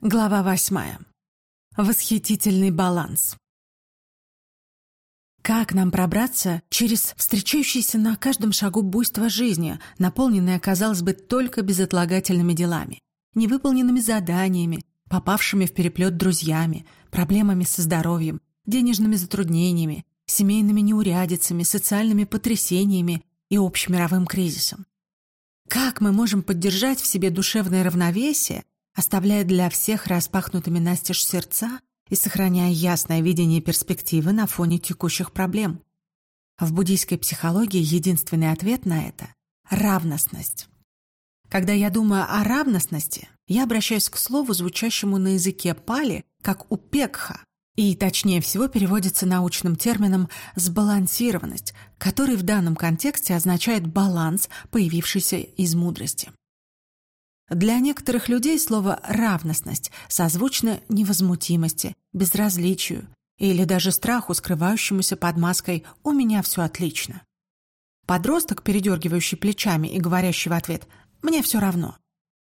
Глава восьмая. Восхитительный баланс. Как нам пробраться через встречающиеся на каждом шагу буйство жизни, наполненное, казалось бы, только безотлагательными делами, невыполненными заданиями, попавшими в переплет друзьями, проблемами со здоровьем, денежными затруднениями, семейными неурядицами, социальными потрясениями и общемировым кризисом? Как мы можем поддержать в себе душевное равновесие, оставляя для всех распахнутыми настежь сердца и сохраняя ясное видение перспективы на фоне текущих проблем. В буддийской психологии единственный ответ на это — равностность. Когда я думаю о равностности, я обращаюсь к слову, звучащему на языке пали, как упекха, и точнее всего переводится научным термином «сбалансированность», который в данном контексте означает баланс, появившийся из мудрости. Для некоторых людей слово «равностность» созвучно невозмутимости, безразличию или даже страху, скрывающемуся под маской «у меня все отлично». Подросток, передергивающий плечами и говорящий в ответ «мне все равно».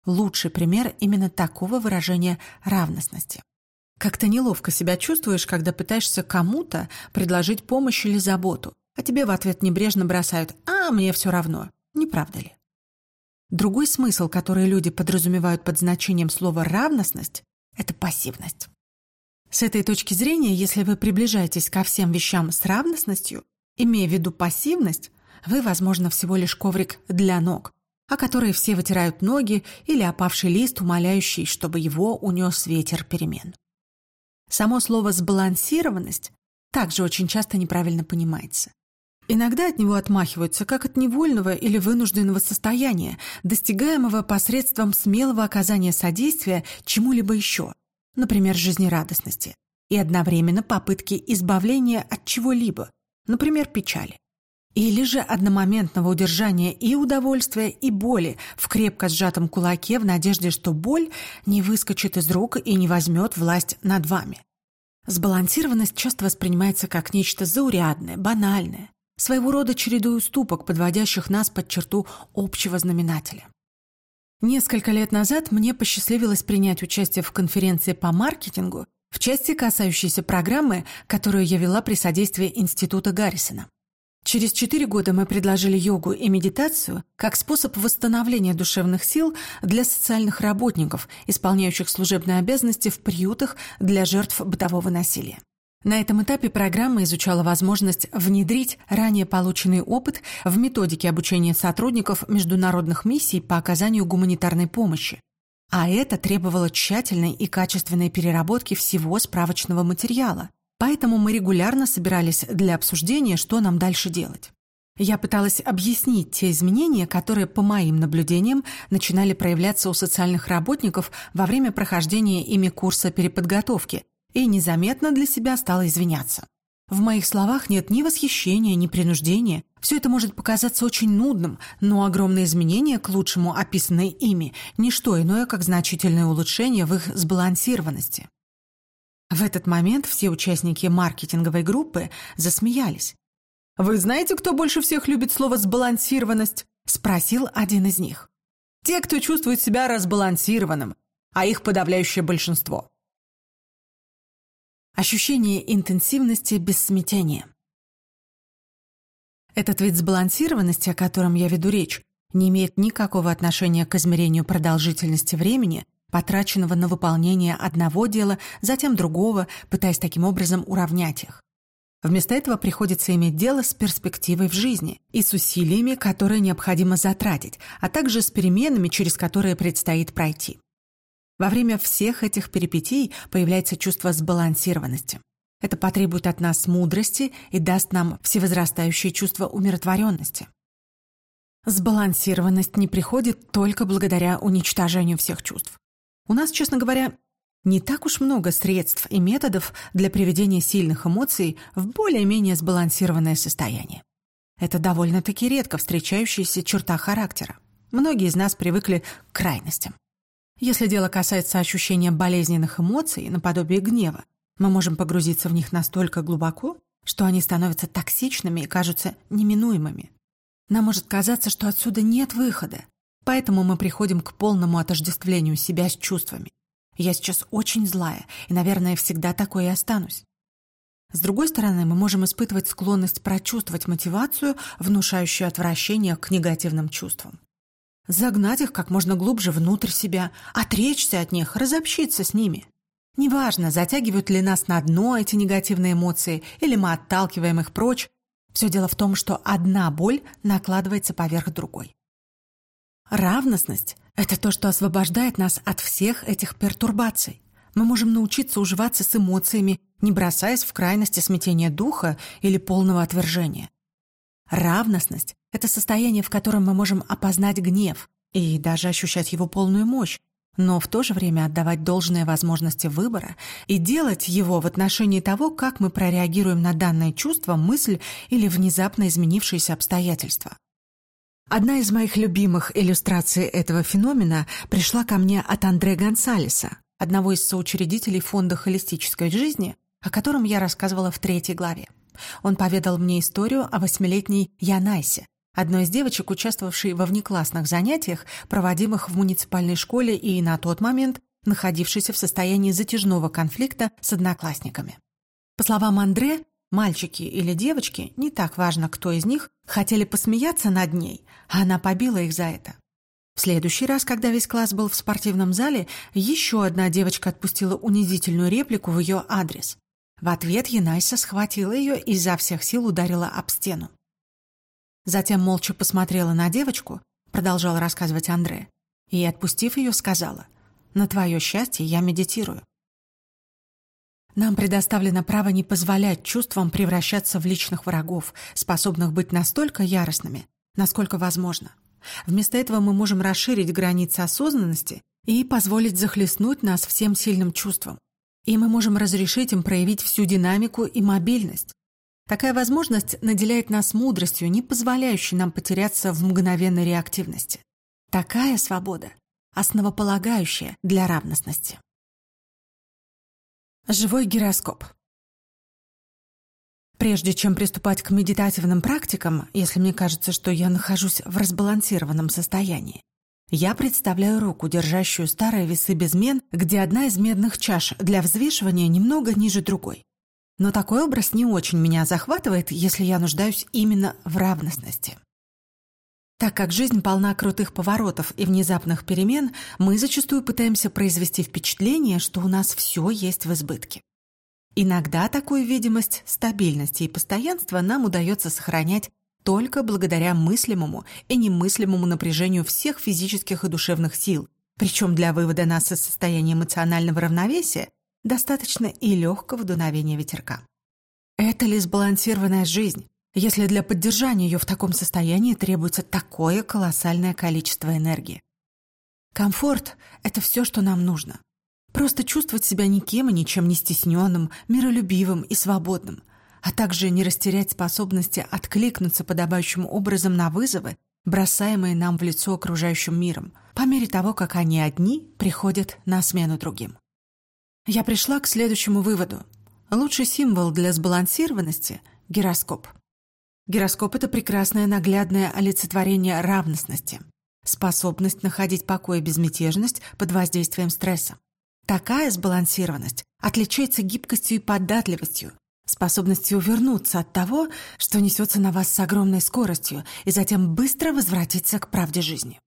Лучший пример именно такого выражения равностности. Как-то неловко себя чувствуешь, когда пытаешься кому-то предложить помощь или заботу, а тебе в ответ небрежно бросают «а, мне все равно». Не правда ли? Другой смысл, который люди подразумевают под значением слова «равностность» — это пассивность. С этой точки зрения, если вы приближаетесь ко всем вещам с равностностью, имея в виду пассивность, вы, возможно, всего лишь коврик для ног, о который все вытирают ноги или опавший лист, умоляющий, чтобы его унес ветер перемен. Само слово «сбалансированность» также очень часто неправильно понимается. Иногда от него отмахиваются, как от невольного или вынужденного состояния, достигаемого посредством смелого оказания содействия чему-либо еще, например, жизнерадостности, и одновременно попытки избавления от чего-либо, например, печали. Или же одномоментного удержания и удовольствия, и боли в крепко сжатом кулаке в надежде, что боль не выскочит из рук и не возьмет власть над вами. Сбалансированность часто воспринимается как нечто заурядное, банальное, своего рода чередой уступок, подводящих нас под черту общего знаменателя. Несколько лет назад мне посчастливилось принять участие в конференции по маркетингу в части, касающейся программы, которую я вела при содействии Института Гаррисона. Через четыре года мы предложили йогу и медитацию как способ восстановления душевных сил для социальных работников, исполняющих служебные обязанности в приютах для жертв бытового насилия. На этом этапе программа изучала возможность внедрить ранее полученный опыт в методики обучения сотрудников международных миссий по оказанию гуманитарной помощи. А это требовало тщательной и качественной переработки всего справочного материала. Поэтому мы регулярно собирались для обсуждения, что нам дальше делать. Я пыталась объяснить те изменения, которые, по моим наблюдениям, начинали проявляться у социальных работников во время прохождения ими курса переподготовки – и незаметно для себя стала извиняться. В моих словах нет ни восхищения, ни принуждения. Все это может показаться очень нудным, но огромные изменения к лучшему, описанные ими, не что иное, как значительное улучшение в их сбалансированности. В этот момент все участники маркетинговой группы засмеялись. «Вы знаете, кто больше всех любит слово «сбалансированность»?» – спросил один из них. «Те, кто чувствует себя разбалансированным, а их подавляющее большинство. Ощущение интенсивности без смятения. Этот вид сбалансированности, о котором я веду речь, не имеет никакого отношения к измерению продолжительности времени, потраченного на выполнение одного дела, затем другого, пытаясь таким образом уравнять их. Вместо этого приходится иметь дело с перспективой в жизни и с усилиями, которые необходимо затратить, а также с переменами, через которые предстоит пройти. Во время всех этих перипетий появляется чувство сбалансированности. Это потребует от нас мудрости и даст нам всевозрастающее чувство умиротворенности. Сбалансированность не приходит только благодаря уничтожению всех чувств. У нас, честно говоря, не так уж много средств и методов для приведения сильных эмоций в более-менее сбалансированное состояние. Это довольно-таки редко встречающаяся черта характера. Многие из нас привыкли к крайностям. Если дело касается ощущения болезненных эмоций, наподобие гнева, мы можем погрузиться в них настолько глубоко, что они становятся токсичными и кажутся неминуемыми. Нам может казаться, что отсюда нет выхода, поэтому мы приходим к полному отождествлению себя с чувствами. Я сейчас очень злая, и, наверное, всегда такой и останусь. С другой стороны, мы можем испытывать склонность прочувствовать мотивацию, внушающую отвращение к негативным чувствам. Загнать их как можно глубже внутрь себя, отречься от них, разобщиться с ними. Неважно, затягивают ли нас на дно эти негативные эмоции, или мы отталкиваем их прочь, все дело в том, что одна боль накладывается поверх другой. Равностность – это то, что освобождает нас от всех этих пертурбаций. Мы можем научиться уживаться с эмоциями, не бросаясь в крайности смятения духа или полного отвержения. Равностность – это состояние, в котором мы можем опознать гнев и даже ощущать его полную мощь, но в то же время отдавать должные возможности выбора и делать его в отношении того, как мы прореагируем на данное чувство, мысль или внезапно изменившиеся обстоятельства. Одна из моих любимых иллюстраций этого феномена пришла ко мне от Андре Гонсалеса, одного из соучредителей фонда холистической жизни, о котором я рассказывала в третьей главе. Он поведал мне историю о восьмилетней Янайсе, одной из девочек, участвовавшей во внеклассных занятиях, проводимых в муниципальной школе и на тот момент находившейся в состоянии затяжного конфликта с одноклассниками. По словам Андре, мальчики или девочки, не так важно, кто из них, хотели посмеяться над ней, а она побила их за это. В следующий раз, когда весь класс был в спортивном зале, еще одна девочка отпустила унизительную реплику в ее адрес. В ответ Янайса схватила ее и изо всех сил ударила об стену. Затем молча посмотрела на девочку, продолжал рассказывать Андре, и, отпустив ее, сказала, «На твое счастье я медитирую». Нам предоставлено право не позволять чувствам превращаться в личных врагов, способных быть настолько яростными, насколько возможно. Вместо этого мы можем расширить границы осознанности и позволить захлестнуть нас всем сильным чувством. И мы можем разрешить им проявить всю динамику и мобильность, Такая возможность наделяет нас мудростью, не позволяющей нам потеряться в мгновенной реактивности. Такая свобода – основополагающая для равностности. Живой гироскоп. Прежде чем приступать к медитативным практикам, если мне кажется, что я нахожусь в разбалансированном состоянии, я представляю руку, держащую старые весы безмен, где одна из медных чаш для взвешивания немного ниже другой. Но такой образ не очень меня захватывает, если я нуждаюсь именно в равностности. Так как жизнь полна крутых поворотов и внезапных перемен, мы зачастую пытаемся произвести впечатление, что у нас все есть в избытке. Иногда такую видимость стабильности и постоянства нам удается сохранять только благодаря мыслимому и немыслимому напряжению всех физических и душевных сил, причем для вывода нас из состояния эмоционального равновесия достаточно и легкого дуновения ветерка. Это ли сбалансированная жизнь, если для поддержания ее в таком состоянии требуется такое колоссальное количество энергии? Комфорт – это все, что нам нужно. Просто чувствовать себя никем и ничем не стесненным, миролюбивым и свободным, а также не растерять способности откликнуться подобающим образом на вызовы, бросаемые нам в лицо окружающим миром, по мере того, как они одни приходят на смену другим. Я пришла к следующему выводу. Лучший символ для сбалансированности – гироскоп. Гироскоп – это прекрасное наглядное олицетворение равностности, способность находить покой и безмятежность под воздействием стресса. Такая сбалансированность отличается гибкостью и податливостью, способностью увернуться от того, что несется на вас с огромной скоростью, и затем быстро возвратиться к правде жизни.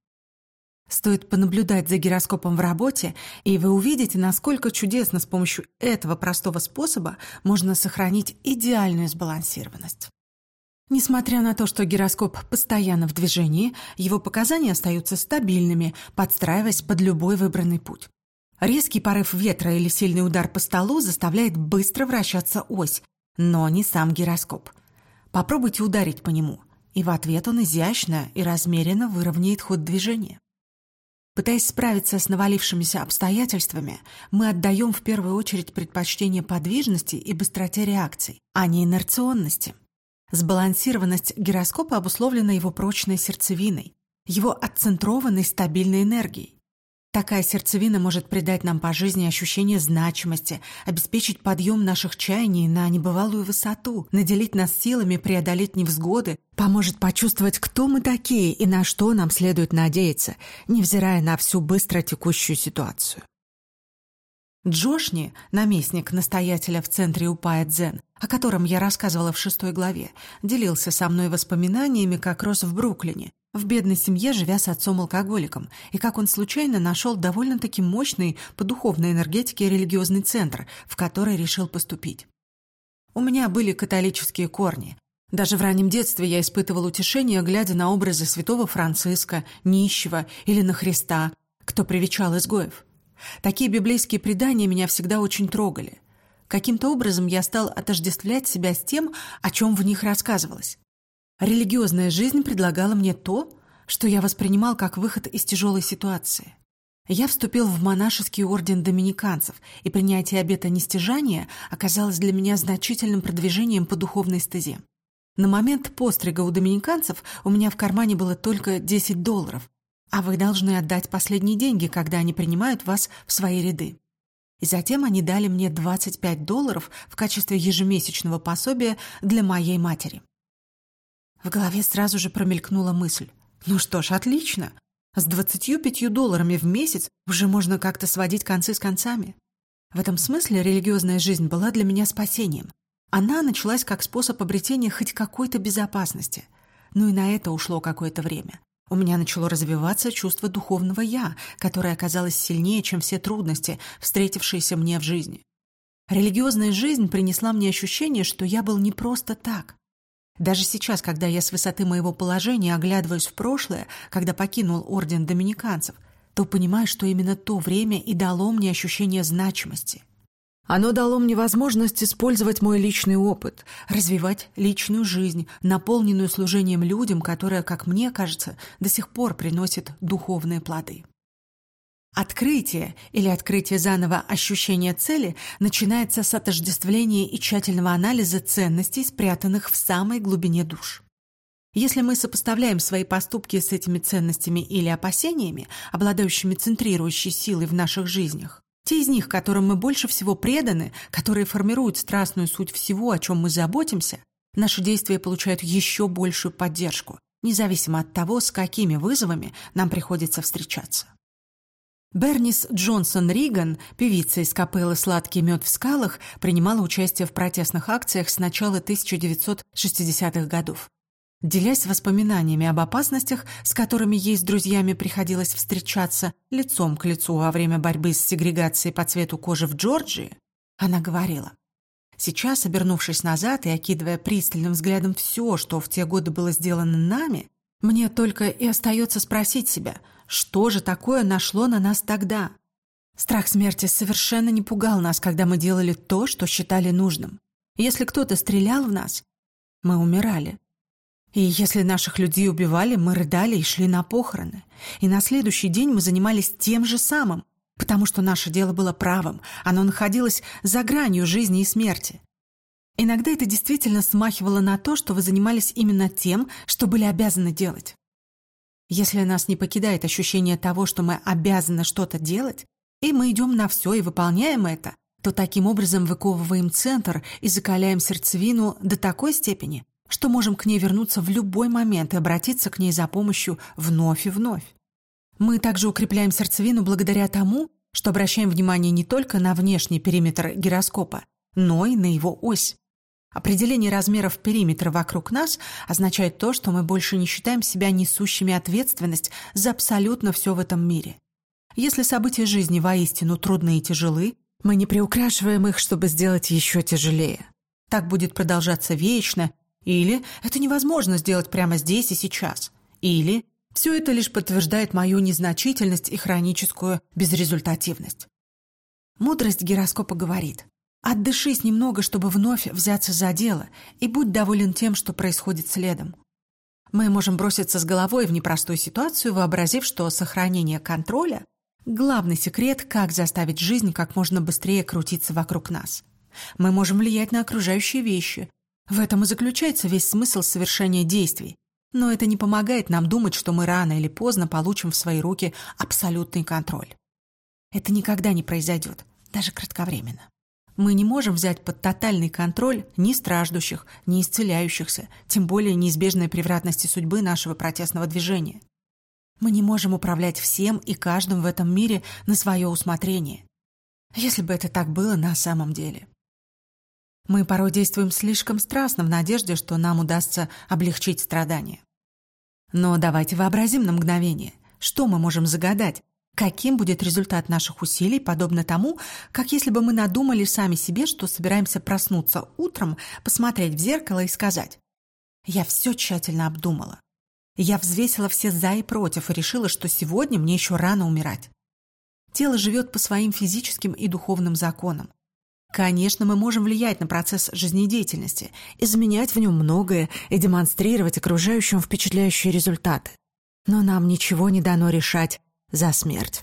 Стоит понаблюдать за гироскопом в работе, и вы увидите, насколько чудесно с помощью этого простого способа можно сохранить идеальную сбалансированность. Несмотря на то, что гироскоп постоянно в движении, его показания остаются стабильными, подстраиваясь под любой выбранный путь. Резкий порыв ветра или сильный удар по столу заставляет быстро вращаться ось, но не сам гироскоп. Попробуйте ударить по нему, и в ответ он изящно и размеренно выровняет ход движения. Пытаясь справиться с навалившимися обстоятельствами, мы отдаем в первую очередь предпочтение подвижности и быстроте реакций, а не инерционности. Сбалансированность гироскопа обусловлена его прочной сердцевиной, его отцентрованной стабильной энергией. Такая сердцевина может придать нам по жизни ощущение значимости, обеспечить подъем наших чаяний на небывалую высоту, наделить нас силами преодолеть невзгоды, поможет почувствовать, кто мы такие и на что нам следует надеяться, невзирая на всю быстро текущую ситуацию. Джошни, наместник настоятеля в центре Упая Дзен, о котором я рассказывала в шестой главе, делился со мной воспоминаниями, как рос в Бруклине, в бедной семье, живя с отцом-алкоголиком, и как он случайно нашел довольно-таки мощный по духовной энергетике религиозный центр, в который решил поступить. У меня были католические корни. Даже в раннем детстве я испытывал утешение, глядя на образы святого Франциска, нищего или на Христа, кто привечал изгоев. Такие библейские предания меня всегда очень трогали. Каким-то образом я стал отождествлять себя с тем, о чем в них рассказывалось. Религиозная жизнь предлагала мне то, что я воспринимал как выход из тяжелой ситуации. Я вступил в монашеский орден доминиканцев, и принятие обета нестяжания оказалось для меня значительным продвижением по духовной стезе. На момент пострига у доминиканцев у меня в кармане было только 10 долларов, а вы должны отдать последние деньги, когда они принимают вас в свои ряды. И затем они дали мне 25 долларов в качестве ежемесячного пособия для моей матери. В голове сразу же промелькнула мысль. Ну что ж, отлично. С 25 долларами в месяц уже можно как-то сводить концы с концами. В этом смысле религиозная жизнь была для меня спасением. Она началась как способ обретения хоть какой-то безопасности. Ну и на это ушло какое-то время. У меня начало развиваться чувство духовного «я», которое оказалось сильнее, чем все трудности, встретившиеся мне в жизни. Религиозная жизнь принесла мне ощущение, что я был не просто так. Даже сейчас, когда я с высоты моего положения оглядываюсь в прошлое, когда покинул орден доминиканцев, то понимаю, что именно то время и дало мне ощущение значимости. Оно дало мне возможность использовать мой личный опыт, развивать личную жизнь, наполненную служением людям, которая, как мне кажется, до сих пор приносит духовные плоды. Открытие или открытие заново ощущения цели начинается с отождествления и тщательного анализа ценностей, спрятанных в самой глубине душ. Если мы сопоставляем свои поступки с этими ценностями или опасениями, обладающими центрирующей силой в наших жизнях, те из них, которым мы больше всего преданы, которые формируют страстную суть всего, о чем мы заботимся, наши действия получают еще большую поддержку, независимо от того, с какими вызовами нам приходится встречаться. Бернис Джонсон Риган, певица из капеллы «Сладкий мед в скалах», принимала участие в протестных акциях с начала 1960-х годов. Делясь воспоминаниями об опасностях, с которыми ей с друзьями приходилось встречаться лицом к лицу во время борьбы с сегрегацией по цвету кожи в Джорджии, она говорила, «Сейчас, обернувшись назад и окидывая пристальным взглядом все, что в те годы было сделано нами, мне только и остается спросить себя, что же такое нашло на нас тогда? Страх смерти совершенно не пугал нас, когда мы делали то, что считали нужным. Если кто-то стрелял в нас, мы умирали. И если наших людей убивали, мы рыдали и шли на похороны. И на следующий день мы занимались тем же самым, потому что наше дело было правым, оно находилось за гранью жизни и смерти. Иногда это действительно смахивало на то, что вы занимались именно тем, что были обязаны делать. Если нас не покидает ощущение того, что мы обязаны что-то делать, и мы идем на все и выполняем это, то таким образом выковываем центр и закаляем сердцевину до такой степени, что можем к ней вернуться в любой момент и обратиться к ней за помощью вновь и вновь. Мы также укрепляем сердцевину благодаря тому, что обращаем внимание не только на внешний периметр гироскопа, но и на его ось. Определение размеров периметра вокруг нас означает то, что мы больше не считаем себя несущими ответственность за абсолютно все в этом мире. Если события жизни воистину трудны и тяжелы, мы не приукрашиваем их, чтобы сделать еще тяжелее. Так будет продолжаться вечно или это невозможно сделать прямо здесь и сейчас. Или все это лишь подтверждает мою незначительность и хроническую безрезультативность. Мудрость гироскопа говорит, отдышись немного, чтобы вновь взяться за дело, и будь доволен тем, что происходит следом. Мы можем броситься с головой в непростую ситуацию, вообразив, что сохранение контроля – главный секрет, как заставить жизнь как можно быстрее крутиться вокруг нас. Мы можем влиять на окружающие вещи, в этом и заключается весь смысл совершения действий. Но это не помогает нам думать, что мы рано или поздно получим в свои руки абсолютный контроль. Это никогда не произойдет, даже кратковременно. Мы не можем взять под тотальный контроль ни страждущих, ни исцеляющихся, тем более неизбежной превратности судьбы нашего протестного движения. Мы не можем управлять всем и каждым в этом мире на свое усмотрение. Если бы это так было на самом деле. Мы порой действуем слишком страстно в надежде, что нам удастся облегчить страдания. Но давайте вообразим на мгновение, что мы можем загадать, каким будет результат наших усилий, подобно тому, как если бы мы надумали сами себе, что собираемся проснуться утром, посмотреть в зеркало и сказать «Я все тщательно обдумала. Я взвесила все «за» и «против» и решила, что сегодня мне еще рано умирать». Тело живет по своим физическим и духовным законам. Конечно, мы можем влиять на процесс жизнедеятельности, изменять в нем многое и демонстрировать окружающим впечатляющие результаты. Но нам ничего не дано решать за смерть.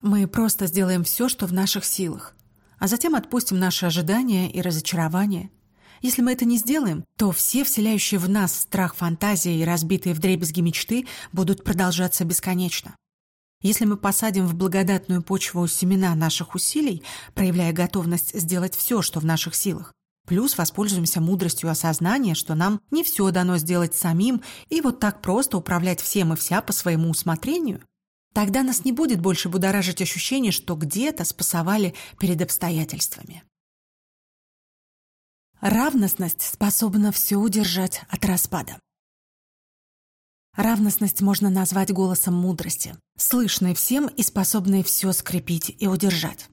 Мы просто сделаем все, что в наших силах, а затем отпустим наши ожидания и разочарования. Если мы это не сделаем, то все вселяющие в нас страх, фантазии и разбитые вдребезги мечты будут продолжаться бесконечно. Если мы посадим в благодатную почву семена наших усилий, проявляя готовность сделать все, что в наших силах, плюс воспользуемся мудростью осознания, что нам не все дано сделать самим и вот так просто управлять всем и вся по своему усмотрению, тогда нас не будет больше будоражить ощущение, что где-то спасовали перед обстоятельствами. Равностность способна все удержать от распада. Равностность можно назвать голосом мудрости, слышной всем и способной все скрепить и удержать.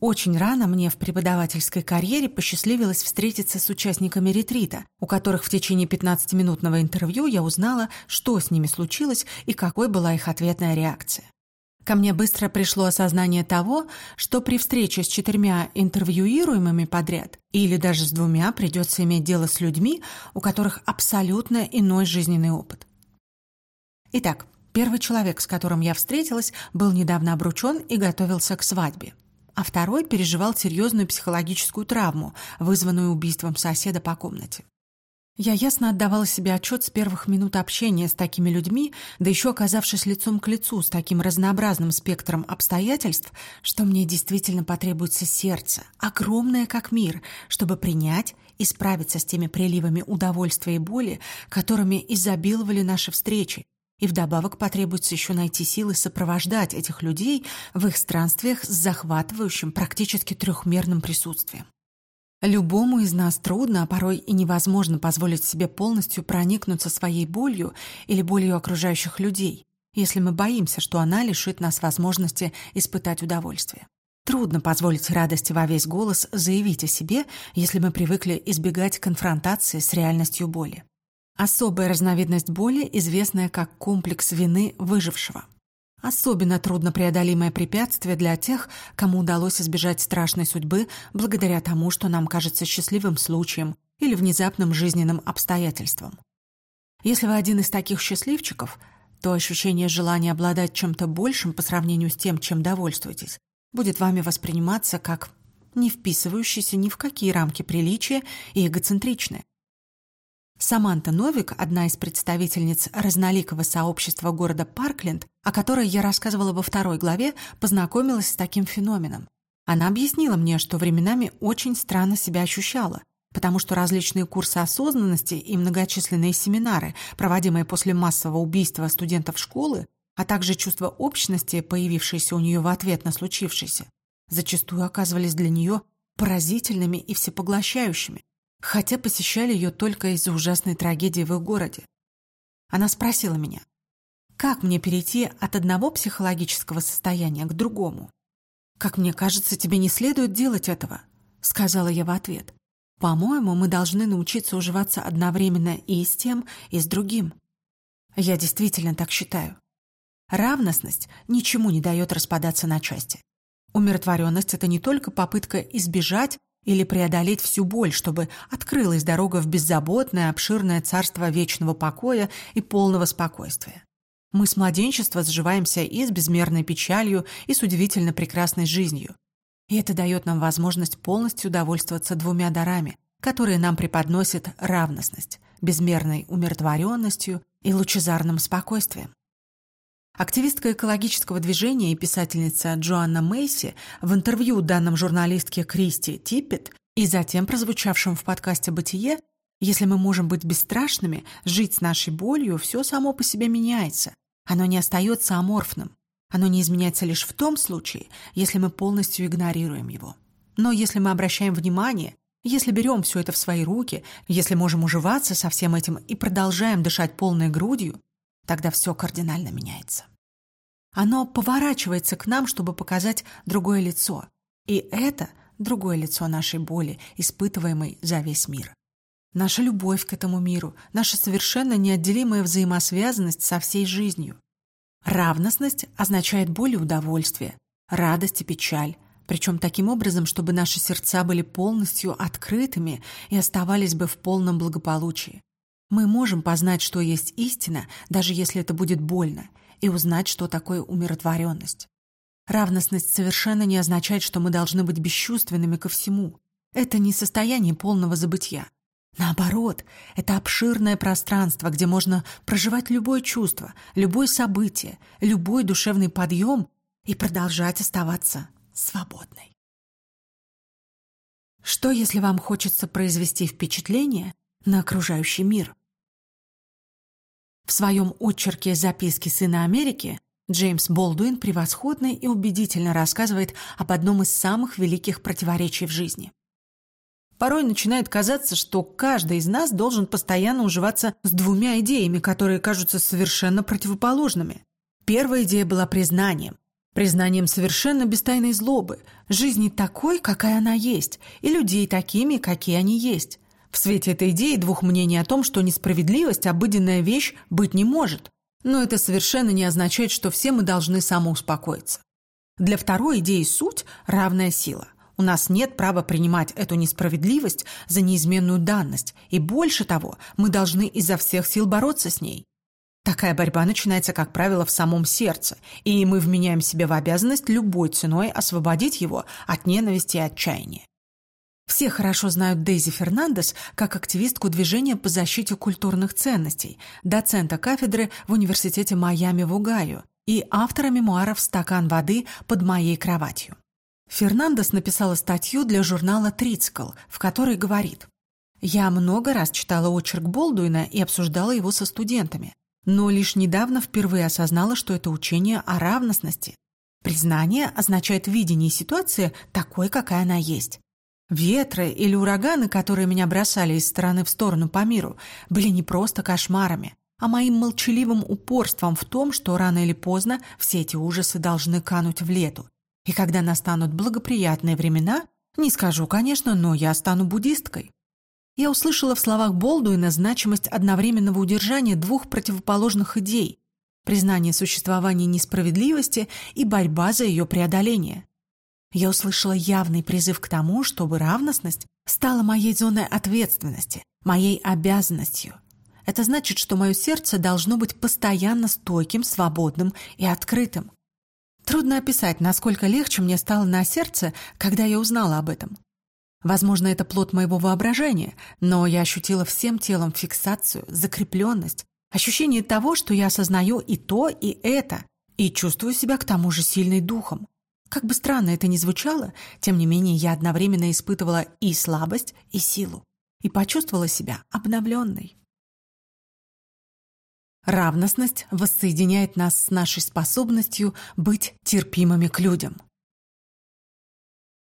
Очень рано мне в преподавательской карьере посчастливилось встретиться с участниками ретрита, у которых в течение 15-минутного интервью я узнала, что с ними случилось и какой была их ответная реакция. Ко мне быстро пришло осознание того, что при встрече с четырьмя интервьюируемыми подряд или даже с двумя придется иметь дело с людьми, у которых абсолютно иной жизненный опыт. Итак, первый человек, с которым я встретилась, был недавно обручен и готовился к свадьбе. А второй переживал серьезную психологическую травму, вызванную убийством соседа по комнате. Я ясно отдавала себе отчет с первых минут общения с такими людьми, да еще оказавшись лицом к лицу с таким разнообразным спектром обстоятельств, что мне действительно потребуется сердце, огромное как мир, чтобы принять и справиться с теми приливами удовольствия и боли, которыми изобиловали наши встречи, и вдобавок потребуется еще найти силы сопровождать этих людей в их странствиях с захватывающим, практически трехмерным присутствием. Любому из нас трудно, а порой и невозможно позволить себе полностью проникнуться своей болью или болью окружающих людей, если мы боимся, что она лишит нас возможности испытать удовольствие. Трудно позволить радости во весь голос заявить о себе, если мы привыкли избегать конфронтации с реальностью боли. Особая разновидность боли, известная как комплекс вины выжившего. Особенно труднопреодолимое препятствие для тех, кому удалось избежать страшной судьбы благодаря тому, что нам кажется счастливым случаем или внезапным жизненным обстоятельством. Если вы один из таких счастливчиков, то ощущение желания обладать чем-то большим по сравнению с тем, чем довольствуетесь, будет вами восприниматься как не вписывающийся ни в какие рамки приличия и эгоцентричное. Саманта Новик, одна из представительниц разноликого сообщества города Паркленд, о которой я рассказывала во второй главе, познакомилась с таким феноменом. Она объяснила мне, что временами очень странно себя ощущала, потому что различные курсы осознанности и многочисленные семинары, проводимые после массового убийства студентов школы, а также чувство общности, появившееся у нее в ответ на случившееся, зачастую оказывались для нее поразительными и всепоглощающими хотя посещали ее только из-за ужасной трагедии в их городе. Она спросила меня, как мне перейти от одного психологического состояния к другому? «Как мне кажется, тебе не следует делать этого», — сказала я в ответ. «По-моему, мы должны научиться уживаться одновременно и с тем, и с другим». Я действительно так считаю. Равностность ничему не дает распадаться на части. Умиротворенность — это не только попытка избежать или преодолеть всю боль, чтобы открылась дорога в беззаботное, обширное царство вечного покоя и полного спокойствия. Мы с младенчества сживаемся и с безмерной печалью, и с удивительно прекрасной жизнью. И это дает нам возможность полностью удовольствоваться двумя дарами, которые нам преподносит равностность, безмерной умиротворенностью и лучезарным спокойствием. Активистка экологического движения и писательница Джоанна Мейси в интервью данном журналистке Кристи Типпет и затем прозвучавшем в подкасте «Бытие» Если мы можем быть бесстрашными, жить с нашей болью, все само по себе меняется. Оно не остается аморфным. Оно не изменяется лишь в том случае, если мы полностью игнорируем его. Но если мы обращаем внимание, если берем все это в свои руки, если можем уживаться со всем этим и продолжаем дышать полной грудью, тогда все кардинально меняется. Оно поворачивается к нам, чтобы показать другое лицо. И это другое лицо нашей боли, испытываемой за весь мир. Наша любовь к этому миру, наша совершенно неотделимая взаимосвязанность со всей жизнью. Равностность означает боль и удовольствие, радость и печаль, причем таким образом, чтобы наши сердца были полностью открытыми и оставались бы в полном благополучии. Мы можем познать, что есть истина, даже если это будет больно, и узнать, что такое умиротворенность. Равностность совершенно не означает, что мы должны быть бесчувственными ко всему. Это не состояние полного забытия. Наоборот, это обширное пространство, где можно проживать любое чувство, любое событие, любой душевный подъем и продолжать оставаться свободной. Что, если вам хочется произвести впечатление на окружающий мир? В своем очерке «Записки сына Америки» Джеймс Болдуин превосходно и убедительно рассказывает об одном из самых великих противоречий в жизни. Порой начинает казаться, что каждый из нас должен постоянно уживаться с двумя идеями, которые кажутся совершенно противоположными. Первая идея была признанием. Признанием совершенно без тайной злобы, жизни такой, какая она есть, и людей такими, какие они есть. В свете этой идеи двух мнений о том, что несправедливость – обыденная вещь, быть не может. Но это совершенно не означает, что все мы должны самоуспокоиться. Для второй идеи суть – равная сила. У нас нет права принимать эту несправедливость за неизменную данность, и больше того, мы должны изо всех сил бороться с ней. Такая борьба начинается, как правило, в самом сердце, и мы вменяем себе в обязанность любой ценой освободить его от ненависти и отчаяния. Все хорошо знают Дейзи Фернандес как активистку движения по защите культурных ценностей, доцента кафедры в Университете Майами в Угайо и автора мемуаров «Стакан воды под моей кроватью». Фернандес написала статью для журнала «Трицкл», в которой говорит «Я много раз читала очерк Болдуина и обсуждала его со студентами, но лишь недавно впервые осознала, что это учение о равностности. Признание означает видение ситуации такой, какая она есть. Ветры или ураганы, которые меня бросали из стороны в сторону по миру, были не просто кошмарами, а моим молчаливым упорством в том, что рано или поздно все эти ужасы должны кануть в лету, и когда настанут благоприятные времена, не скажу, конечно, но я стану буддисткой. Я услышала в словах Болдуина значимость одновременного удержания двух противоположных идей – признание существования несправедливости и борьба за ее преодоление. Я услышала явный призыв к тому, чтобы равностность стала моей зоной ответственности, моей обязанностью. Это значит, что мое сердце должно быть постоянно стойким, свободным и открытым. Трудно описать, насколько легче мне стало на сердце, когда я узнала об этом. Возможно, это плод моего воображения, но я ощутила всем телом фиксацию, закрепленность, ощущение того, что я осознаю и то, и это, и чувствую себя к тому же сильной духом. Как бы странно это ни звучало, тем не менее я одновременно испытывала и слабость, и силу, и почувствовала себя обновленной. Равностность воссоединяет нас с нашей способностью быть терпимыми к людям.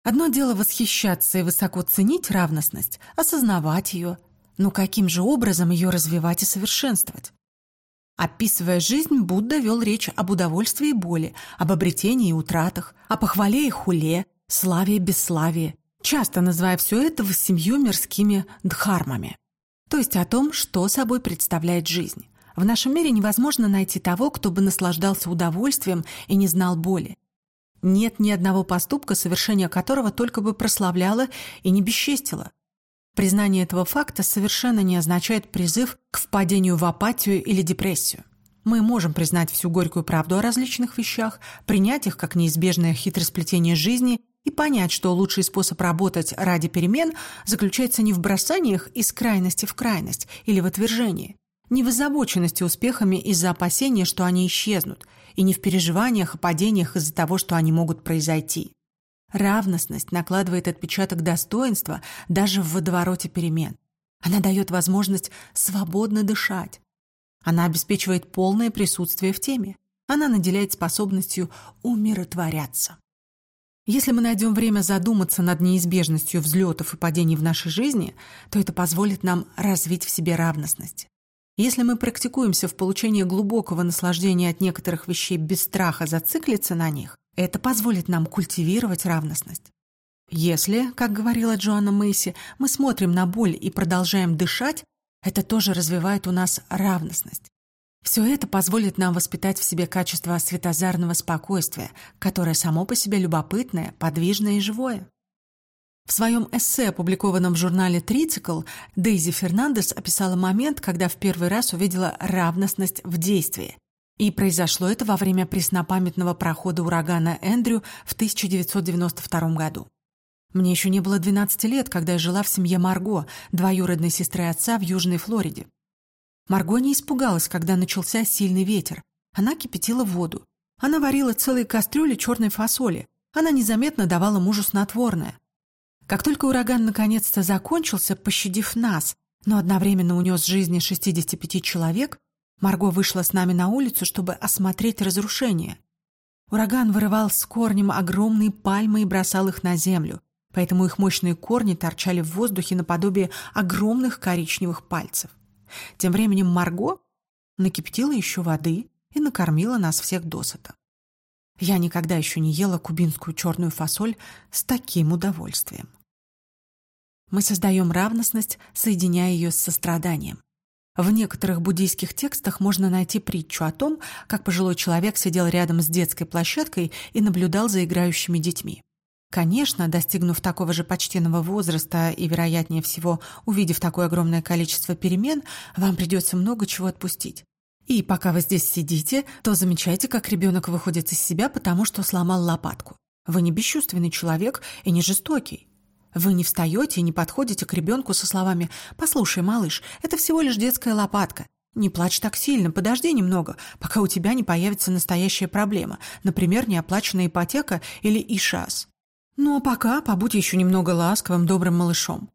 Одно дело восхищаться и высоко ценить равностность, осознавать ее, но каким же образом ее развивать и совершенствовать? Описывая жизнь, Будда вел речь об удовольствии и боли, об обретении и утратах, о похвале и хуле, славе и бесславии, часто называя все это семью мирскими дхармами, то есть о том, что собой представляет жизнь. В нашем мире невозможно найти того, кто бы наслаждался удовольствием и не знал боли. Нет ни одного поступка, совершение которого только бы прославляло и не бесчестило. Признание этого факта совершенно не означает призыв к впадению в апатию или депрессию. Мы можем признать всю горькую правду о различных вещах, принять их как неизбежное хитросплетение жизни и понять, что лучший способ работать ради перемен заключается не в бросании их из крайности в крайность или в отвержении, не в озабоченности успехами из-за опасения, что они исчезнут, и не в переживаниях о падениях из-за того, что они могут произойти. Равностность накладывает отпечаток достоинства даже в водовороте перемен. Она дает возможность свободно дышать. Она обеспечивает полное присутствие в теме. Она наделяет способностью умиротворяться. Если мы найдем время задуматься над неизбежностью взлетов и падений в нашей жизни, то это позволит нам развить в себе равностность. Если мы практикуемся в получении глубокого наслаждения от некоторых вещей без страха зациклиться на них, это позволит нам культивировать равностность. Если, как говорила Джоанна Мэйси, мы смотрим на боль и продолжаем дышать, это тоже развивает у нас равностность. Все это позволит нам воспитать в себе качество светозарного спокойствия, которое само по себе любопытное, подвижное и живое. В своем эссе, опубликованном в журнале «Трицикл», Дейзи Фернандес описала момент, когда в первый раз увидела равностность в действии. И произошло это во время преснопамятного прохода урагана Эндрю в 1992 году. Мне еще не было 12 лет, когда я жила в семье Марго, двоюродной сестры отца в Южной Флориде. Марго не испугалась, когда начался сильный ветер. Она кипятила воду. Она варила целые кастрюли черной фасоли. Она незаметно давала мужу снотворное. Как только ураган наконец-то закончился, пощадив нас, но одновременно унес жизни 65 человек, Марго вышла с нами на улицу, чтобы осмотреть разрушение. Ураган вырывал с корнем огромные пальмы и бросал их на землю, поэтому их мощные корни торчали в воздухе наподобие огромных коричневых пальцев. Тем временем Марго накипятила еще воды и накормила нас всех досыта. Я никогда еще не ела кубинскую черную фасоль с таким удовольствием. Мы создаем равностность, соединяя ее с состраданием. В некоторых буддийских текстах можно найти притчу о том, как пожилой человек сидел рядом с детской площадкой и наблюдал за играющими детьми. Конечно, достигнув такого же почтенного возраста и, вероятнее всего, увидев такое огромное количество перемен, вам придется много чего отпустить. И пока вы здесь сидите, то замечайте, как ребенок выходит из себя, потому что сломал лопатку. Вы не бесчувственный человек и не жестокий. Вы не встаете и не подходите к ребенку со словами «Послушай, малыш, это всего лишь детская лопатка. Не плачь так сильно, подожди немного, пока у тебя не появится настоящая проблема, например, неоплаченная ипотека или ИШАС. Ну а пока побудь еще немного ласковым, добрым малышом.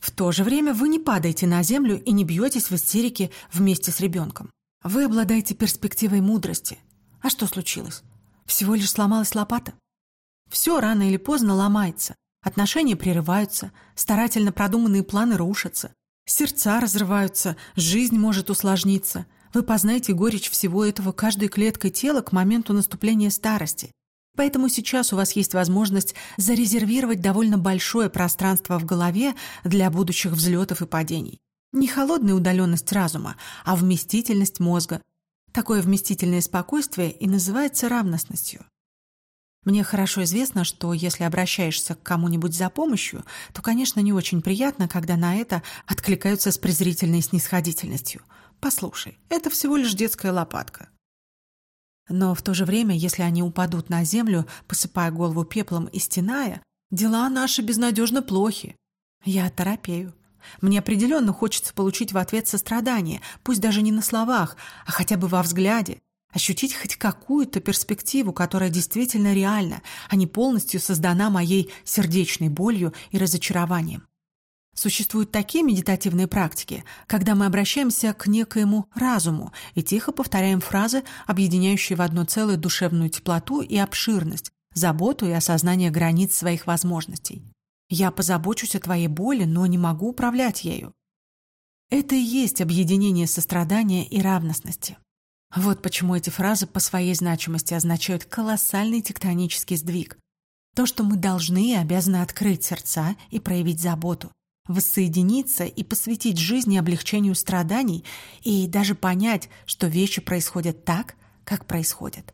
В то же время вы не падаете на землю и не бьетесь в истерике вместе с ребенком. Вы обладаете перспективой мудрости. А что случилось? Всего лишь сломалась лопата? Все рано или поздно ломается. Отношения прерываются, старательно продуманные планы рушатся. Сердца разрываются, жизнь может усложниться. Вы познаете горечь всего этого каждой клеткой тела к моменту наступления старости. Поэтому сейчас у вас есть возможность зарезервировать довольно большое пространство в голове для будущих взлетов и падений. Не холодная удаленность разума, а вместительность мозга. Такое вместительное спокойствие и называется равностностью. Мне хорошо известно, что если обращаешься к кому-нибудь за помощью, то, конечно, не очень приятно, когда на это откликаются с презрительной снисходительностью. «Послушай, это всего лишь детская лопатка». Но в то же время, если они упадут на землю, посыпая голову пеплом и стеная, дела наши безнадежно плохи. Я торопею. Мне определенно хочется получить в ответ сострадание, пусть даже не на словах, а хотя бы во взгляде. Ощутить хоть какую-то перспективу, которая действительно реальна, а не полностью создана моей сердечной болью и разочарованием. Существуют такие медитативные практики, когда мы обращаемся к некоему разуму и тихо повторяем фразы, объединяющие в одно целое душевную теплоту и обширность, заботу и осознание границ своих возможностей. Я позабочусь о твоей боли, но не могу управлять ею. Это и есть объединение сострадания и равностности. Вот почему эти фразы по своей значимости означают колоссальный тектонический сдвиг. То, что мы должны и обязаны открыть сердца и проявить заботу, воссоединиться и посвятить жизни облегчению страданий и даже понять, что вещи происходят так, как происходят.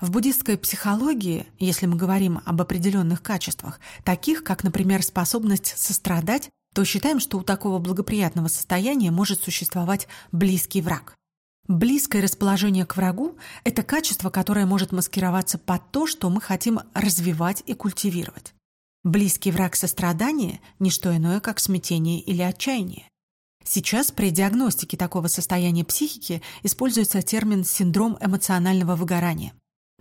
В буддистской психологии, если мы говорим об определенных качествах, таких как, например, способность сострадать, то считаем, что у такого благоприятного состояния может существовать близкий враг. Близкое расположение к врагу – это качество, которое может маскироваться под то, что мы хотим развивать и культивировать. Близкий враг сострадания – не что иное, как смятение или отчаяние. Сейчас при диагностике такого состояния психики используется термин «синдром эмоционального выгорания».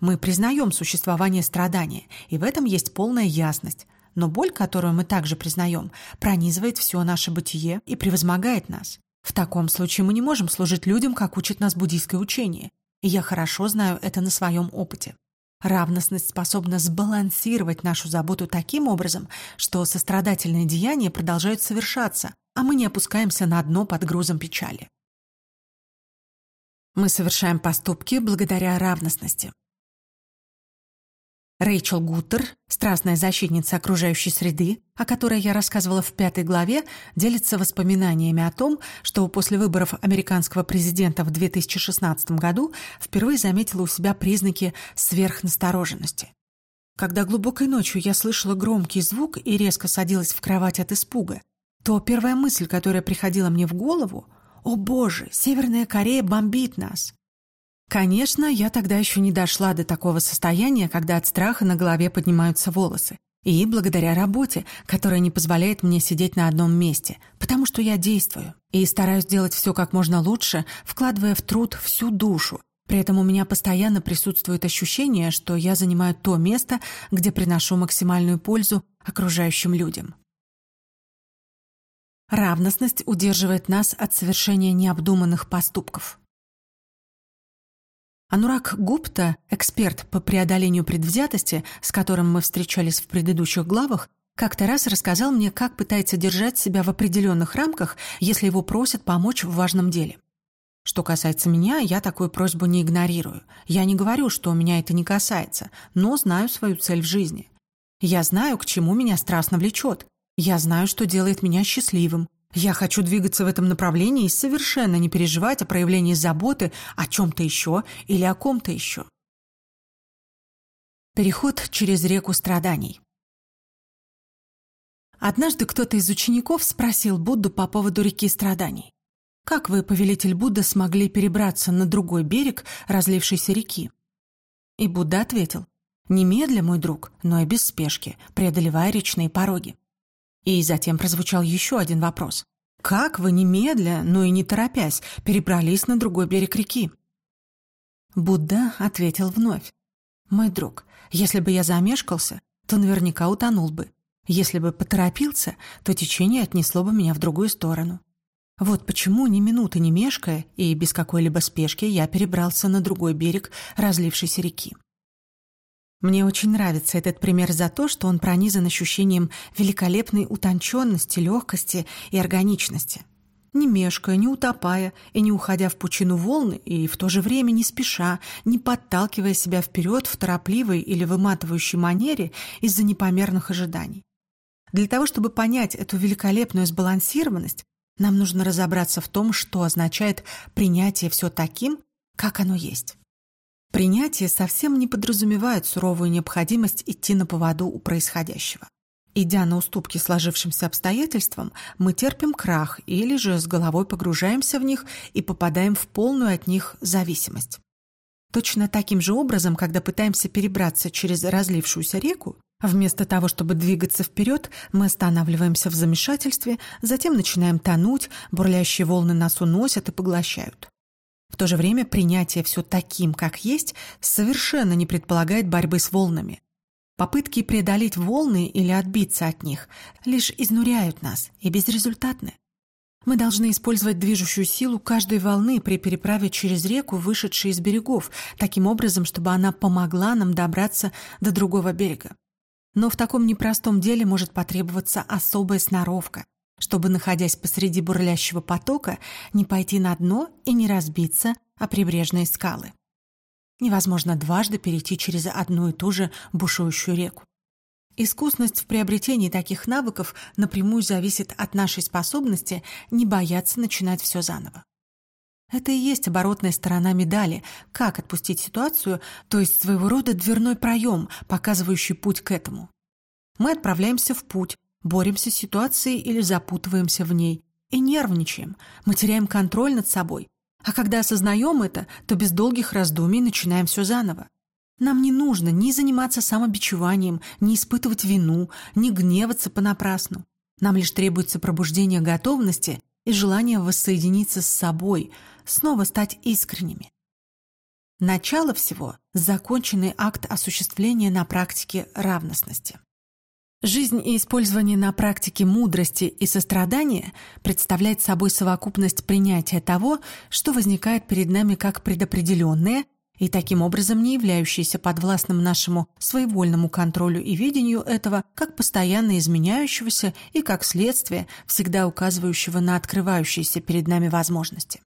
Мы признаем существование страдания, и в этом есть полная ясность. Но боль, которую мы также признаем, пронизывает все наше бытие и превозмогает нас. В таком случае мы не можем служить людям, как учит нас буддийское учение. И я хорошо знаю это на своем опыте. Равностность способна сбалансировать нашу заботу таким образом, что сострадательные деяния продолжают совершаться, а мы не опускаемся на дно под грузом печали. Мы совершаем поступки благодаря равностности. Рэйчел Гуттер, страстная защитница окружающей среды, о которой я рассказывала в пятой главе, делится воспоминаниями о том, что после выборов американского президента в 2016 году впервые заметила у себя признаки сверхнастороженности. Когда глубокой ночью я слышала громкий звук и резко садилась в кровать от испуга, то первая мысль, которая приходила мне в голову «О боже, Северная Корея бомбит нас!» Конечно, я тогда еще не дошла до такого состояния, когда от страха на голове поднимаются волосы. И благодаря работе, которая не позволяет мне сидеть на одном месте, потому что я действую и стараюсь делать все как можно лучше, вкладывая в труд всю душу. При этом у меня постоянно присутствует ощущение, что я занимаю то место, где приношу максимальную пользу окружающим людям. Равностность удерживает нас от совершения необдуманных поступков. Анурак Гупта, эксперт по преодолению предвзятости, с которым мы встречались в предыдущих главах, как-то раз рассказал мне, как пытается держать себя в определенных рамках, если его просят помочь в важном деле. Что касается меня, я такую просьбу не игнорирую. Я не говорю, что меня это не касается, но знаю свою цель в жизни. Я знаю, к чему меня страстно влечет. Я знаю, что делает меня счастливым. Я хочу двигаться в этом направлении и совершенно не переживать о проявлении заботы о чем-то еще или о ком-то еще. Переход через реку страданий. Однажды кто-то из учеников спросил Будду по поводу реки страданий. «Как вы, повелитель Будда, смогли перебраться на другой берег разлившейся реки?» И Будда ответил, «Немедля, мой друг, но и без спешки, преодолевая речные пороги. И затем прозвучал еще один вопрос. «Как вы немедля, но и не торопясь, перебрались на другой берег реки?» Будда ответил вновь. «Мой друг, если бы я замешкался, то наверняка утонул бы. Если бы поторопился, то течение отнесло бы меня в другую сторону. Вот почему ни минуты не мешкая и без какой-либо спешки я перебрался на другой берег разлившейся реки. Мне очень нравится этот пример за то, что он пронизан ощущением великолепной утонченности, легкости и органичности. Не мешкая, не утопая и не уходя в пучину волны, и в то же время не спеша, не подталкивая себя вперед в торопливой или выматывающей манере из-за непомерных ожиданий. Для того, чтобы понять эту великолепную сбалансированность, нам нужно разобраться в том, что означает принятие все таким, как оно есть. Принятие совсем не подразумевает суровую необходимость идти на поводу у происходящего. Идя на уступки сложившимся обстоятельствам, мы терпим крах или же с головой погружаемся в них и попадаем в полную от них зависимость. Точно таким же образом, когда пытаемся перебраться через разлившуюся реку, вместо того, чтобы двигаться вперед, мы останавливаемся в замешательстве, затем начинаем тонуть, бурлящие волны нас уносят и поглощают. В то же время принятие все таким, как есть, совершенно не предполагает борьбы с волнами. Попытки преодолеть волны или отбиться от них лишь изнуряют нас и безрезультатны. Мы должны использовать движущую силу каждой волны при переправе через реку, вышедшей из берегов, таким образом, чтобы она помогла нам добраться до другого берега. Но в таком непростом деле может потребоваться особая сноровка, чтобы, находясь посреди бурлящего потока, не пойти на дно и не разбиться о прибрежные скалы. Невозможно дважды перейти через одну и ту же бушующую реку. Искусность в приобретении таких навыков напрямую зависит от нашей способности не бояться начинать все заново. Это и есть оборотная сторона медали, как отпустить ситуацию, то есть своего рода дверной проем, показывающий путь к этому. Мы отправляемся в путь, боремся с ситуацией или запутываемся в ней. И нервничаем, мы теряем контроль над собой. А когда осознаем это, то без долгих раздумий начинаем все заново. Нам не нужно ни заниматься самобичеванием, ни испытывать вину, ни гневаться понапрасну. Нам лишь требуется пробуждение готовности и желание воссоединиться с собой, снова стать искренними. Начало всего – законченный акт осуществления на практике равностности. Жизнь и использование на практике мудрости и сострадания представляет собой совокупность принятия того, что возникает перед нами как предопределенное и таким образом не являющееся подвластным нашему своевольному контролю и видению этого как постоянно изменяющегося и как следствие, всегда указывающего на открывающиеся перед нами возможности.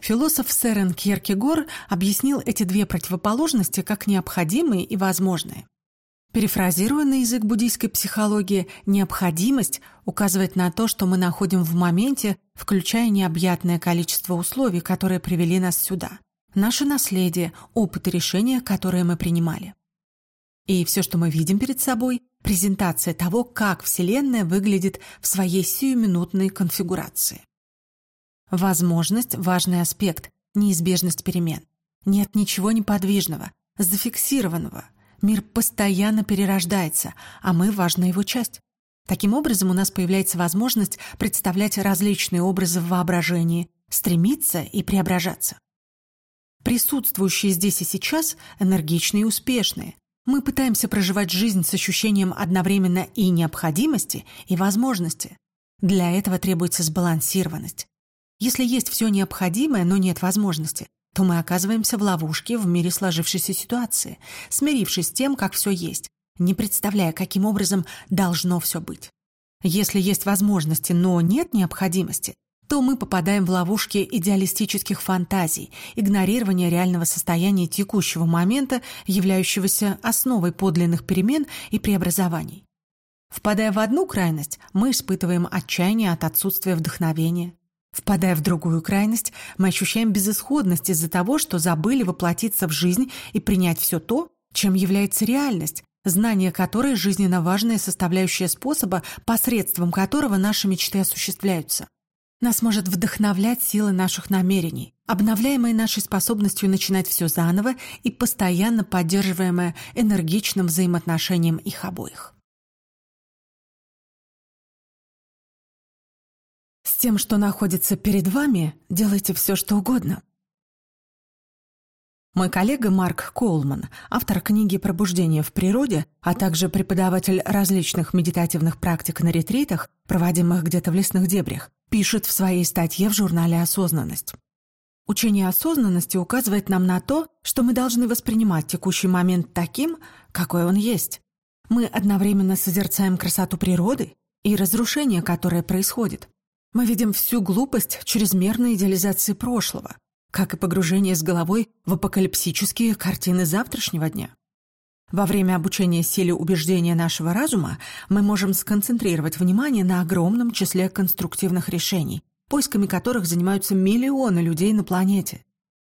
Философ Сэрен Кьеркегор объяснил эти две противоположности как необходимые и возможные. Перефразируя на язык буддийской психологии, необходимость указывает на то, что мы находим в моменте, включая необъятное количество условий, которые привели нас сюда. Наше наследие, опыт и решения, которые мы принимали. И все, что мы видим перед собой – презентация того, как Вселенная выглядит в своей сиюминутной конфигурации. Возможность – важный аспект, неизбежность перемен. Нет ничего неподвижного, зафиксированного – Мир постоянно перерождается, а мы – важная его часть. Таким образом, у нас появляется возможность представлять различные образы в воображении, стремиться и преображаться. Присутствующие здесь и сейчас энергичные и успешные. Мы пытаемся проживать жизнь с ощущением одновременно и необходимости, и возможности. Для этого требуется сбалансированность. Если есть все необходимое, но нет возможности, то мы оказываемся в ловушке в мире сложившейся ситуации, смирившись с тем, как все есть, не представляя, каким образом должно все быть. Если есть возможности, но нет необходимости, то мы попадаем в ловушки идеалистических фантазий, игнорирования реального состояния текущего момента, являющегося основой подлинных перемен и преобразований. Впадая в одну крайность, мы испытываем отчаяние от отсутствия вдохновения, Впадая в другую крайность, мы ощущаем безысходность из-за того, что забыли воплотиться в жизнь и принять все то, чем является реальность, знание которой – жизненно важная составляющая способа, посредством которого наши мечты осуществляются. Нас может вдохновлять силы наших намерений, обновляемые нашей способностью начинать все заново и постоянно поддерживаемое энергичным взаимоотношением их обоих. Тем, что находится перед вами, делайте все, что угодно. Мой коллега Марк Коулман, автор книги «Пробуждение в природе», а также преподаватель различных медитативных практик на ретритах, проводимых где-то в лесных дебрях, пишет в своей статье в журнале «Осознанность». Учение осознанности указывает нам на то, что мы должны воспринимать текущий момент таким, какой он есть. Мы одновременно созерцаем красоту природы и разрушение, которое происходит. Мы видим всю глупость чрезмерной идеализации прошлого, как и погружение с головой в апокалипсические картины завтрашнего дня. Во время обучения силе убеждения нашего разума мы можем сконцентрировать внимание на огромном числе конструктивных решений, поисками которых занимаются миллионы людей на планете.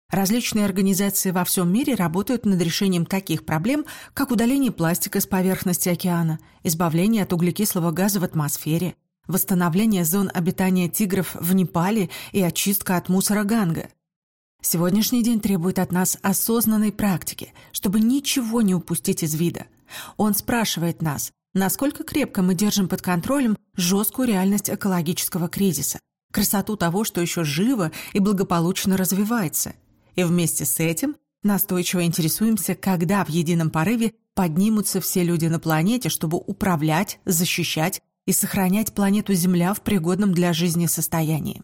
Различные организации во всем мире работают над решением таких проблем, как удаление пластика с поверхности океана, избавление от углекислого газа в атмосфере – восстановление зон обитания тигров в Непале и очистка от мусора Ганга. Сегодняшний день требует от нас осознанной практики, чтобы ничего не упустить из вида. Он спрашивает нас, насколько крепко мы держим под контролем жесткую реальность экологического кризиса, красоту того, что еще живо и благополучно развивается. И вместе с этим настойчиво интересуемся, когда в едином порыве поднимутся все люди на планете, чтобы управлять, защищать и сохранять планету Земля в пригодном для жизни состоянии.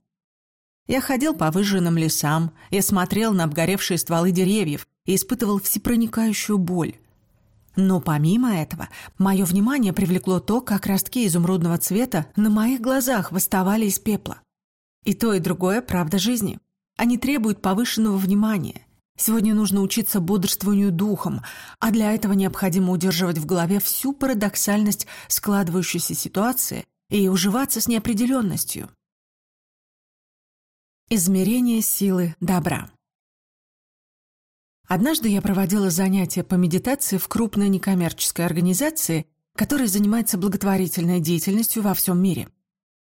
Я ходил по выжженным лесам, я смотрел на обгоревшие стволы деревьев и испытывал всепроникающую боль. Но помимо этого, мое внимание привлекло то, как ростки изумрудного цвета на моих глазах восставали из пепла. И то, и другое – правда жизни. Они требуют повышенного внимания – Сегодня нужно учиться бодрствованию духом, а для этого необходимо удерживать в голове всю парадоксальность складывающейся ситуации и уживаться с неопределенностью. Измерение силы добра Однажды я проводила занятия по медитации в крупной некоммерческой организации, которая занимается благотворительной деятельностью во всем мире.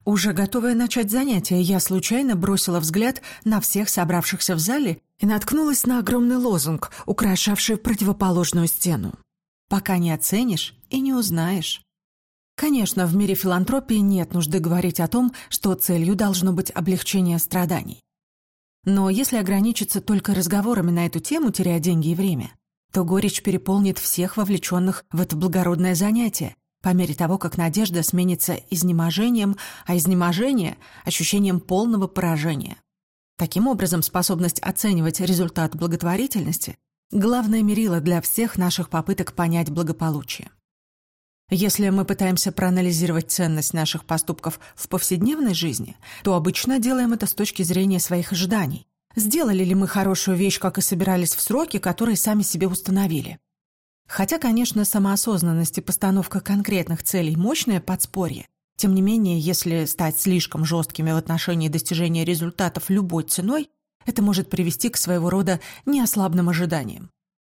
Уже готовая начать занятие, я случайно бросила взгляд на всех собравшихся в зале и наткнулась на огромный лозунг, украшавший противоположную стену. «Пока не оценишь и не узнаешь». Конечно, в мире филантропии нет нужды говорить о том, что целью должно быть облегчение страданий. Но если ограничиться только разговорами на эту тему, теряя деньги и время, то горечь переполнит всех вовлеченных в это благородное занятие, по мере того, как надежда сменится изнеможением, а изнеможение – ощущением полного поражения. Таким образом, способность оценивать результат благотворительности – главное мерило для всех наших попыток понять благополучие. Если мы пытаемся проанализировать ценность наших поступков в повседневной жизни, то обычно делаем это с точки зрения своих ожиданий. Сделали ли мы хорошую вещь, как и собирались в сроки, которые сами себе установили? Хотя, конечно, самоосознанность и постановка конкретных целей – мощное подспорье, тем не менее, если стать слишком жесткими в отношении достижения результатов любой ценой, это может привести к своего рода неослабным ожиданиям.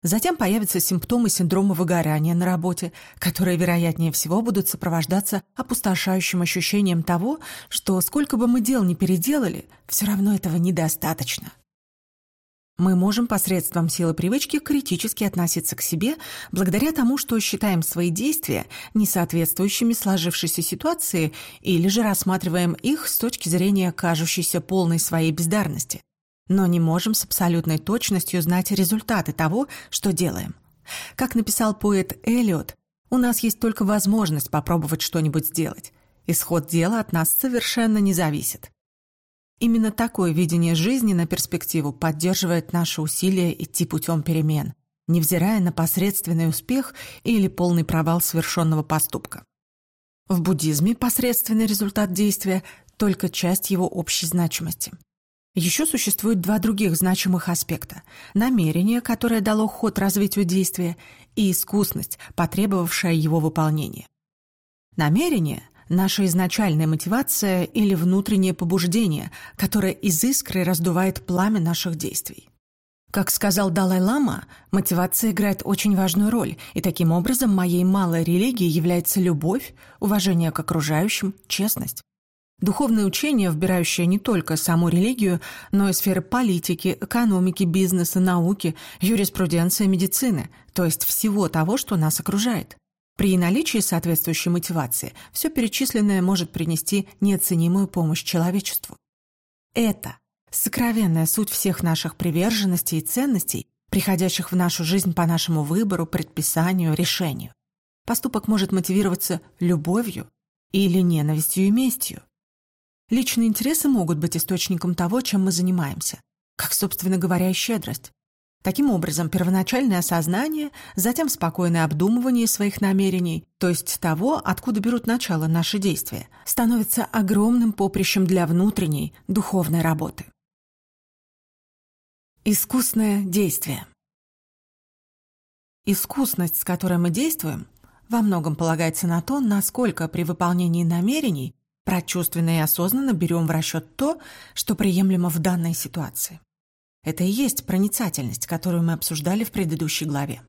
Затем появятся симптомы синдрома выгорания на работе, которые, вероятнее всего, будут сопровождаться опустошающим ощущением того, что сколько бы мы дел ни переделали, все равно этого недостаточно. Мы можем посредством силы привычки критически относиться к себе благодаря тому, что считаем свои действия несоответствующими сложившейся ситуации или же рассматриваем их с точки зрения кажущейся полной своей бездарности. Но не можем с абсолютной точностью знать результаты того, что делаем. Как написал поэт Эллиот, у нас есть только возможность попробовать что-нибудь сделать. Исход дела от нас совершенно не зависит. Именно такое видение жизни на перспективу поддерживает наши усилия идти путем перемен, невзирая на посредственный успех или полный провал совершенного поступка. В буддизме посредственный результат действия – только часть его общей значимости. Еще существует два других значимых аспекта – намерение, которое дало ход развитию действия, и искусность, потребовавшая его выполнения. Намерение – наша изначальная мотивация или внутреннее побуждение, которое из искры раздувает пламя наших действий. Как сказал Далай-лама, мотивация играет очень важную роль, и таким образом моей малой религией является любовь, уважение к окружающим, честность. Духовное учение, вбирающее не только саму религию, но и сферы политики, экономики, бизнеса, науки, юриспруденции, медицины, то есть всего того, что нас окружает. При наличии соответствующей мотивации все перечисленное может принести неоценимую помощь человечеству. Это сокровенная суть всех наших приверженностей и ценностей, приходящих в нашу жизнь по нашему выбору, предписанию, решению. Поступок может мотивироваться любовью или ненавистью и местью. Личные интересы могут быть источником того, чем мы занимаемся, как, собственно говоря, и щедрость. Таким образом, первоначальное осознание, затем спокойное обдумывание своих намерений, то есть того, откуда берут начало наши действия, становится огромным поприщем для внутренней, духовной работы. Искусное действие Искусность, с которой мы действуем, во многом полагается на то, насколько при выполнении намерений прочувственно и осознанно берем в расчет то, что приемлемо в данной ситуации. Это и есть проницательность, которую мы обсуждали в предыдущей главе.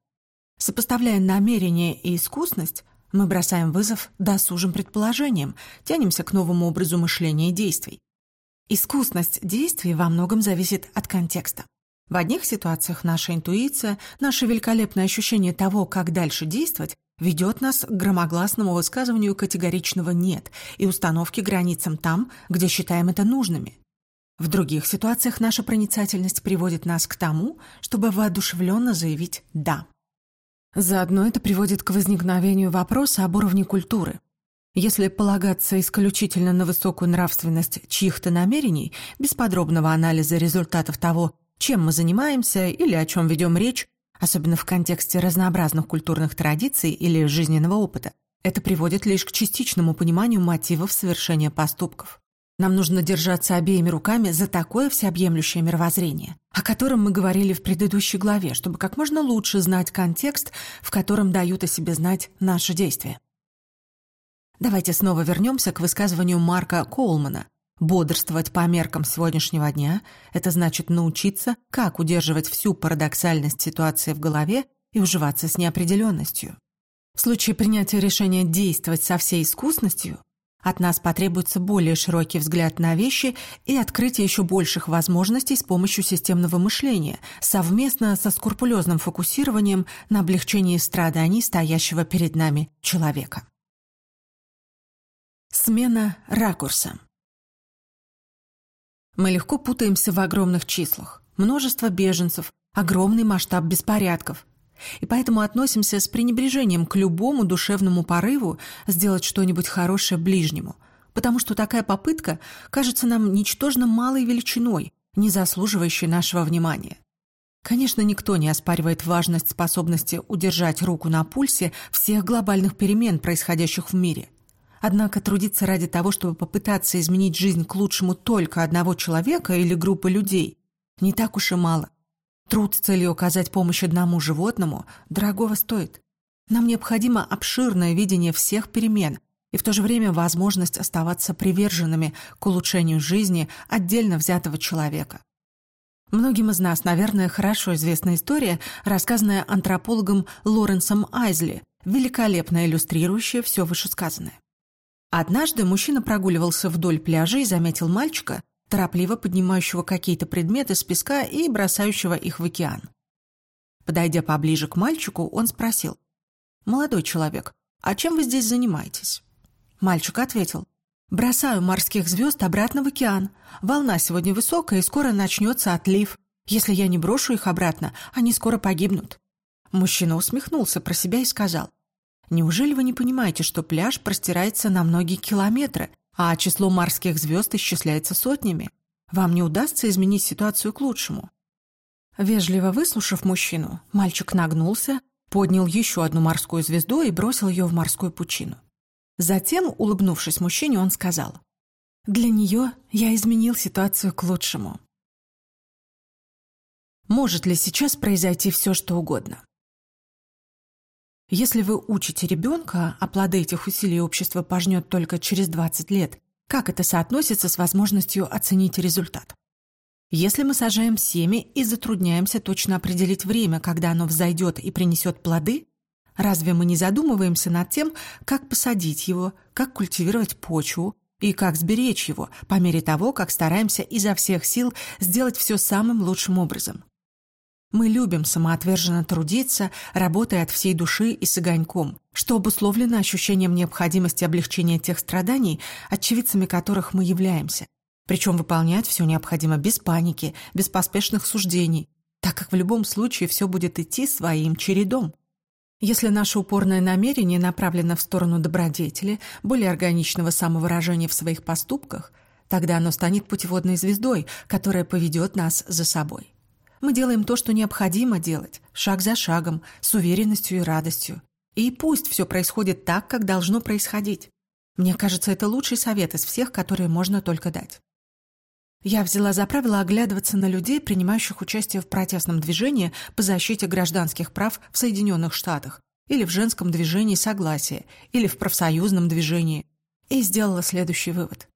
Сопоставляя намерение и искусность, мы бросаем вызов досужим предположениям, тянемся к новому образу мышления и действий. Искусность действий во многом зависит от контекста. В одних ситуациях наша интуиция, наше великолепное ощущение того, как дальше действовать, ведет нас к громогласному высказыванию категоричного «нет» и установке границам там, где считаем это нужными. В других ситуациях наша проницательность приводит нас к тому, чтобы воодушевленно заявить «да». Заодно это приводит к возникновению вопроса об уровне культуры. Если полагаться исключительно на высокую нравственность чьих-то намерений, без подробного анализа результатов того, чем мы занимаемся или о чем ведем речь, особенно в контексте разнообразных культурных традиций или жизненного опыта, это приводит лишь к частичному пониманию мотивов совершения поступков. Нам нужно держаться обеими руками за такое всеобъемлющее мировоззрение, о котором мы говорили в предыдущей главе, чтобы как можно лучше знать контекст, в котором дают о себе знать наши действия. Давайте снова вернемся к высказыванию Марка Коулмана. Бодрствовать по меркам сегодняшнего дня – это значит научиться, как удерживать всю парадоксальность ситуации в голове и уживаться с неопределенностью. В случае принятия решения действовать со всей искусностью, от нас потребуется более широкий взгляд на вещи и открытие еще больших возможностей с помощью системного мышления, совместно со скрупулезным фокусированием на облегчении страданий стоящего перед нами человека. Смена ракурса. Мы легко путаемся в огромных числах. Множество беженцев, огромный масштаб беспорядков. И поэтому относимся с пренебрежением к любому душевному порыву сделать что-нибудь хорошее ближнему, потому что такая попытка кажется нам ничтожно малой величиной, не заслуживающей нашего внимания. Конечно, никто не оспаривает важность способности удержать руку на пульсе всех глобальных перемен, происходящих в мире. Однако трудиться ради того, чтобы попытаться изменить жизнь к лучшему только одного человека или группы людей, не так уж и мало. Труд с целью оказать помощь одному животному дорогого стоит. Нам необходимо обширное видение всех перемен и в то же время возможность оставаться приверженными к улучшению жизни отдельно взятого человека. Многим из нас, наверное, хорошо известна история, рассказанная антропологом Лоренсом Айзли, великолепно иллюстрирующая все вышесказанное. Однажды мужчина прогуливался вдоль пляжа и заметил мальчика, торопливо поднимающего какие-то предметы с песка и бросающего их в океан. Подойдя поближе к мальчику, он спросил. «Молодой человек, а чем вы здесь занимаетесь?» Мальчик ответил. «Бросаю морских звезд обратно в океан. Волна сегодня высокая, и скоро начнется отлив. Если я не брошу их обратно, они скоро погибнут». Мужчина усмехнулся про себя и сказал. «Неужели вы не понимаете, что пляж простирается на многие километры, а число морских звезд исчисляется сотнями. Вам не удастся изменить ситуацию к лучшему. Вежливо выслушав мужчину, мальчик нагнулся, поднял еще одну морскую звезду и бросил ее в морскую пучину. Затем, улыбнувшись мужчине, он сказал, «Для нее я изменил ситуацию к лучшему». Может ли сейчас произойти все, что угодно? Если вы учите ребенка, а плоды этих усилий общество пожнет только через 20 лет, как это соотносится с возможностью оценить результат? Если мы сажаем семя и затрудняемся точно определить время, когда оно взойдет и принесет плоды, разве мы не задумываемся над тем, как посадить его, как культивировать почву и как сберечь его по мере того, как стараемся изо всех сил сделать все самым лучшим образом? Мы любим самоотверженно трудиться, работая от всей души и с огоньком, что обусловлено ощущением необходимости облегчения тех страданий, очевидцами которых мы являемся. Причем выполнять все необходимо без паники, без поспешных суждений, так как в любом случае все будет идти своим чередом. Если наше упорное намерение направлено в сторону добродетели, более органичного самовыражения в своих поступках, тогда оно станет путеводной звездой, которая поведет нас за собой. Мы делаем то, что необходимо делать, шаг за шагом, с уверенностью и радостью. И пусть все происходит так, как должно происходить. Мне кажется, это лучший совет из всех, которые можно только дать. Я взяла за правило оглядываться на людей, принимающих участие в протестном движении по защите гражданских прав в Соединенных Штатах, или в женском движении согласия, или в профсоюзном движении, и сделала следующий вывод.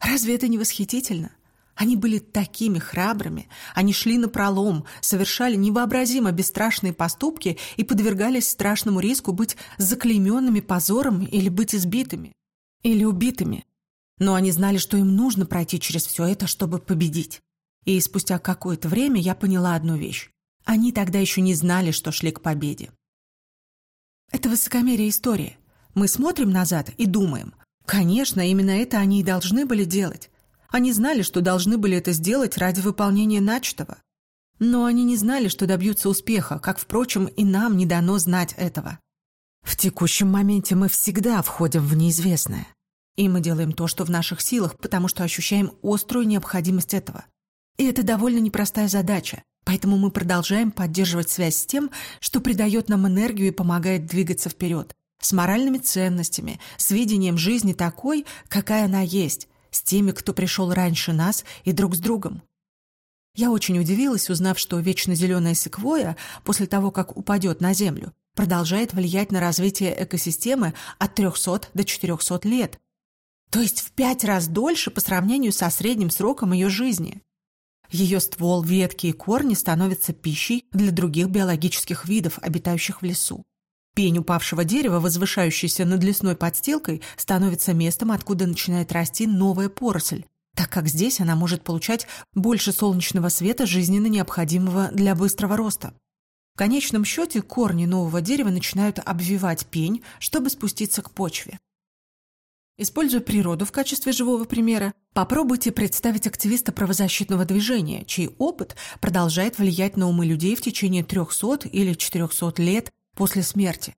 Разве это не восхитительно? Они были такими храбрыми, они шли на пролом, совершали невообразимо бесстрашные поступки и подвергались страшному риску быть заклейменными позором или быть избитыми, или убитыми. Но они знали, что им нужно пройти через все это, чтобы победить. И спустя какое-то время я поняла одну вещь. Они тогда еще не знали, что шли к победе. Это высокомерие истории. Мы смотрим назад и думаем, конечно, именно это они и должны были делать. Они знали, что должны были это сделать ради выполнения начатого. Но они не знали, что добьются успеха, как, впрочем, и нам не дано знать этого. В текущем моменте мы всегда входим в неизвестное. И мы делаем то, что в наших силах, потому что ощущаем острую необходимость этого. И это довольно непростая задача, поэтому мы продолжаем поддерживать связь с тем, что придает нам энергию и помогает двигаться вперед, с моральными ценностями, с видением жизни такой, какая она есть, с теми, кто пришел раньше нас, и друг с другом. Я очень удивилась, узнав, что вечно зеленая секвоя, после того, как упадет на Землю, продолжает влиять на развитие экосистемы от 300 до 400 лет. То есть в пять раз дольше по сравнению со средним сроком ее жизни. Ее ствол, ветки и корни становятся пищей для других биологических видов, обитающих в лесу. Пень упавшего дерева, возвышающийся над лесной подстилкой, становится местом, откуда начинает расти новая поросль, так как здесь она может получать больше солнечного света, жизненно необходимого для быстрого роста. В конечном счете корни нового дерева начинают обвивать пень, чтобы спуститься к почве. Используя природу в качестве живого примера, Попробуйте представить активиста правозащитного движения, чей опыт продолжает влиять на умы людей в течение 300 или 400 лет после смерти.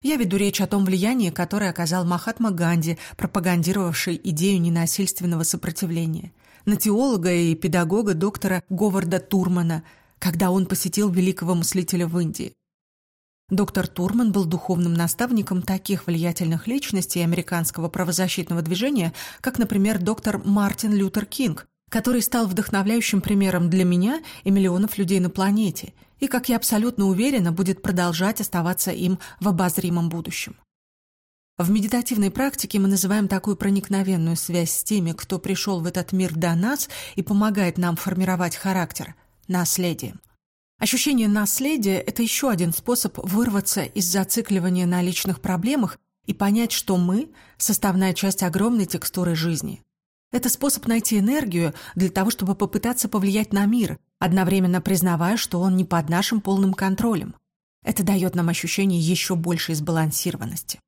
Я веду речь о том влиянии, которое оказал Махатма Ганди, пропагандировавший идею ненасильственного сопротивления, на теолога и педагога доктора Говарда Турмана, когда он посетил великого мыслителя в Индии. Доктор Турман был духовным наставником таких влиятельных личностей американского правозащитного движения, как, например, доктор Мартин Лютер Кинг, который стал вдохновляющим примером для меня и миллионов людей на планете, и, как я абсолютно уверена, будет продолжать оставаться им в обозримом будущем. В медитативной практике мы называем такую проникновенную связь с теми, кто пришел в этот мир до нас и помогает нам формировать характер, наследием. Ощущение наследия – это еще один способ вырваться из зацикливания на личных проблемах и понять, что мы – составная часть огромной текстуры жизни. Это способ найти энергию для того, чтобы попытаться повлиять на мир, одновременно признавая, что он не под нашим полным контролем. Это дает нам ощущение еще большей сбалансированности.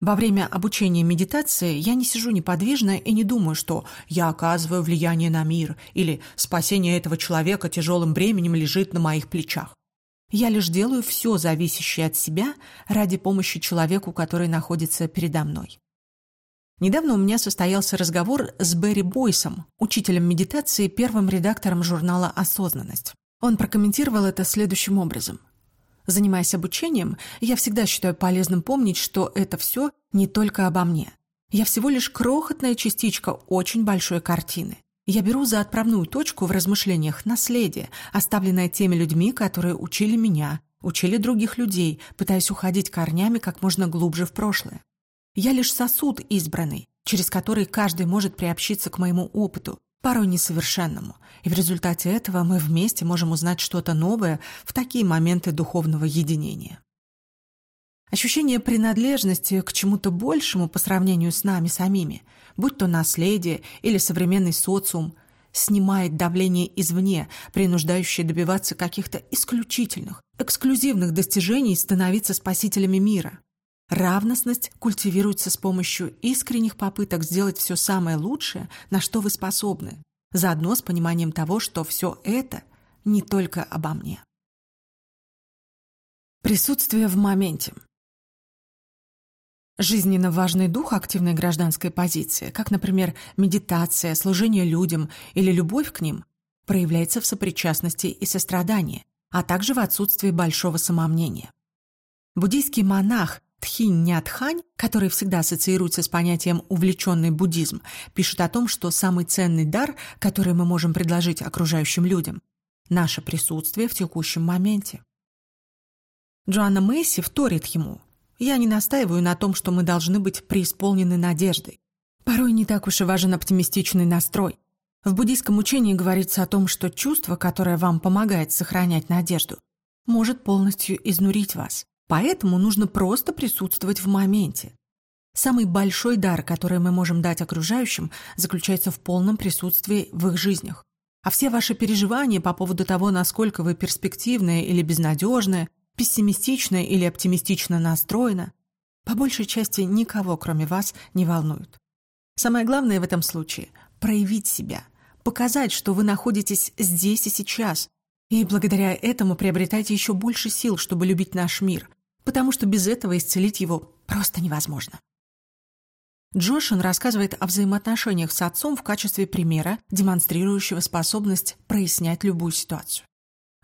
Во время обучения медитации я не сижу неподвижно и не думаю, что я оказываю влияние на мир или спасение этого человека тяжелым бременем лежит на моих плечах. Я лишь делаю все зависящее от себя ради помощи человеку, который находится передо мной. Недавно у меня состоялся разговор с Берри Бойсом, учителем медитации, первым редактором журнала «Осознанность». Он прокомментировал это следующим образом. Занимаясь обучением, я всегда считаю полезным помнить, что это все не только обо мне. Я всего лишь крохотная частичка очень большой картины. Я беру за отправную точку в размышлениях наследие, оставленное теми людьми, которые учили меня, учили других людей, пытаясь уходить корнями как можно глубже в прошлое. Я лишь сосуд избранный, через который каждый может приобщиться к моему опыту, порой несовершенному, и в результате этого мы вместе можем узнать что-то новое в такие моменты духовного единения. Ощущение принадлежности к чему-то большему по сравнению с нами самими, будь то наследие или современный социум, снимает давление извне, принуждающее добиваться каких-то исключительных, эксклюзивных достижений и становиться спасителями мира. Равностность культивируется с помощью искренних попыток сделать все самое лучшее, на что вы способны, заодно с пониманием того, что все это не только обо мне. Присутствие в моменте. Жизненно важный дух активной гражданской позиции, как, например, медитация, служение людям или любовь к ним, проявляется в сопричастности и сострадании, а также в отсутствии большого самомнения. Буддийский монах Тхинь Нятхань, который всегда ассоциируется с понятием «увлеченный буддизм», пишет о том, что самый ценный дар, который мы можем предложить окружающим людям – наше присутствие в текущем моменте. Джоанна Мэйси вторит ему. «Я не настаиваю на том, что мы должны быть преисполнены надеждой. Порой не так уж и важен оптимистичный настрой. В буддийском учении говорится о том, что чувство, которое вам помогает сохранять надежду, может полностью изнурить вас. Поэтому нужно просто присутствовать в моменте. Самый большой дар, который мы можем дать окружающим, заключается в полном присутствии в их жизнях. А все ваши переживания по поводу того, насколько вы перспективные или безнадежные, пессимистичные или оптимистично настроены, по большей части никого, кроме вас, не волнуют. Самое главное в этом случае – проявить себя, показать, что вы находитесь здесь и сейчас, и благодаря этому приобретаете еще больше сил, чтобы любить наш мир – потому что без этого исцелить его просто невозможно. Джошин рассказывает о взаимоотношениях с отцом в качестве примера, демонстрирующего способность прояснять любую ситуацию.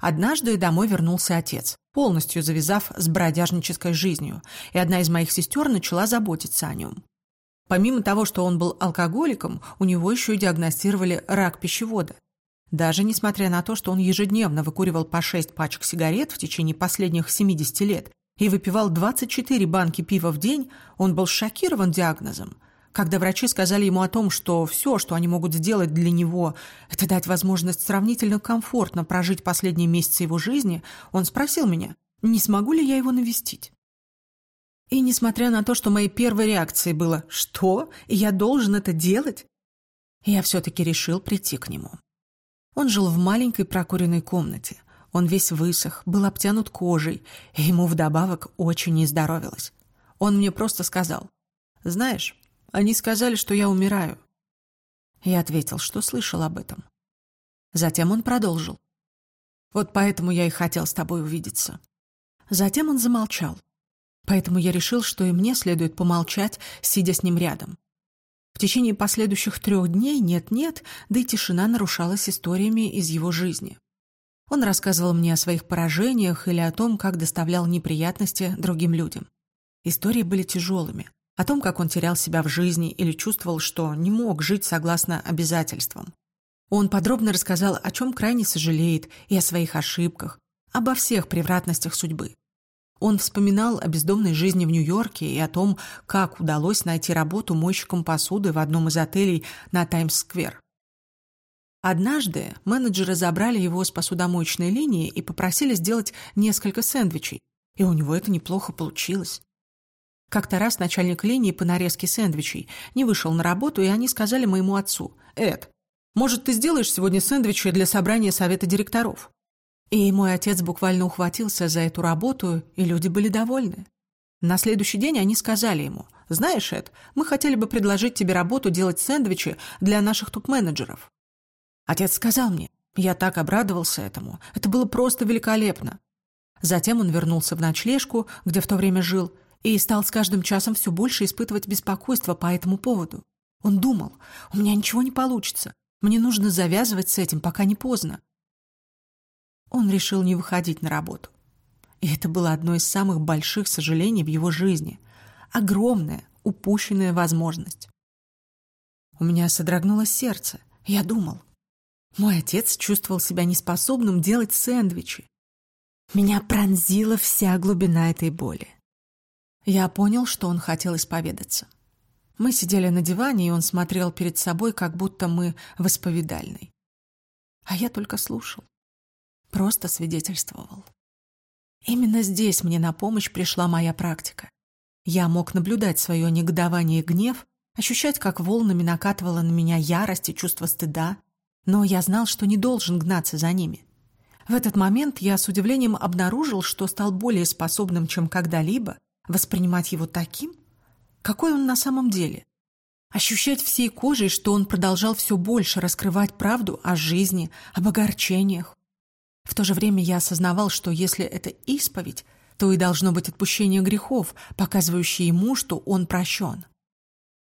Однажды домой вернулся отец, полностью завязав с бродяжнической жизнью, и одна из моих сестер начала заботиться о нем. Помимо того, что он был алкоголиком, у него еще и диагностировали рак пищевода. Даже несмотря на то, что он ежедневно выкуривал по 6 пачек сигарет в течение последних 70 лет и выпивал 24 банки пива в день, он был шокирован диагнозом. Когда врачи сказали ему о том, что все, что они могут сделать для него, это дать возможность сравнительно комфортно прожить последние месяцы его жизни, он спросил меня, не смогу ли я его навестить. И несмотря на то, что моей первой реакцией было «Что? Я должен это делать?» я все-таки решил прийти к нему. Он жил в маленькой прокуренной комнате. Он весь высох, был обтянут кожей, и ему вдобавок очень не здоровилось. Он мне просто сказал, «Знаешь, они сказали, что я умираю». Я ответил, что слышал об этом. Затем он продолжил. «Вот поэтому я и хотел с тобой увидеться». Затем он замолчал. Поэтому я решил, что и мне следует помолчать, сидя с ним рядом. В течение последующих трех дней нет-нет, да и тишина нарушалась историями из его жизни. Он рассказывал мне о своих поражениях или о том, как доставлял неприятности другим людям. Истории были тяжелыми. О том, как он терял себя в жизни или чувствовал, что не мог жить согласно обязательствам. Он подробно рассказал, о чем крайне сожалеет, и о своих ошибках, обо всех превратностях судьбы. Он вспоминал о бездомной жизни в Нью-Йорке и о том, как удалось найти работу мойщиком посуды в одном из отелей на Таймс-сквер. Однажды менеджеры забрали его с посудомоечной линии и попросили сделать несколько сэндвичей, и у него это неплохо получилось. Как-то раз начальник линии по нарезке сэндвичей не вышел на работу, и они сказали моему отцу, «Эд, может, ты сделаешь сегодня сэндвичи для собрания совета директоров?» И мой отец буквально ухватился за эту работу, и люди были довольны. На следующий день они сказали ему, «Знаешь, Эд, мы хотели бы предложить тебе работу делать сэндвичи для наших топ-менеджеров». Отец сказал мне, я так обрадовался этому, это было просто великолепно. Затем он вернулся в ночлежку, где в то время жил, и стал с каждым часом все больше испытывать беспокойство по этому поводу. Он думал, у меня ничего не получится, мне нужно завязывать с этим, пока не поздно. Он решил не выходить на работу. И это было одно из самых больших сожалений в его жизни. Огромная, упущенная возможность. У меня содрогнулось сердце. Я думал, мой отец чувствовал себя неспособным делать сэндвичи. Меня пронзила вся глубина этой боли. Я понял, что он хотел исповедаться. Мы сидели на диване, и он смотрел перед собой, как будто мы в исповедальной. А я только слушал просто свидетельствовал. Именно здесь мне на помощь пришла моя практика. Я мог наблюдать свое негодование и гнев, ощущать, как волнами накатывала на меня ярость и чувство стыда, но я знал, что не должен гнаться за ними. В этот момент я с удивлением обнаружил, что стал более способным, чем когда-либо, воспринимать его таким, какой он на самом деле. Ощущать всей кожей, что он продолжал все больше раскрывать правду о жизни, об огорчениях, в то же время я осознавал, что если это исповедь, то и должно быть отпущение грехов, показывающее ему, что он прощен.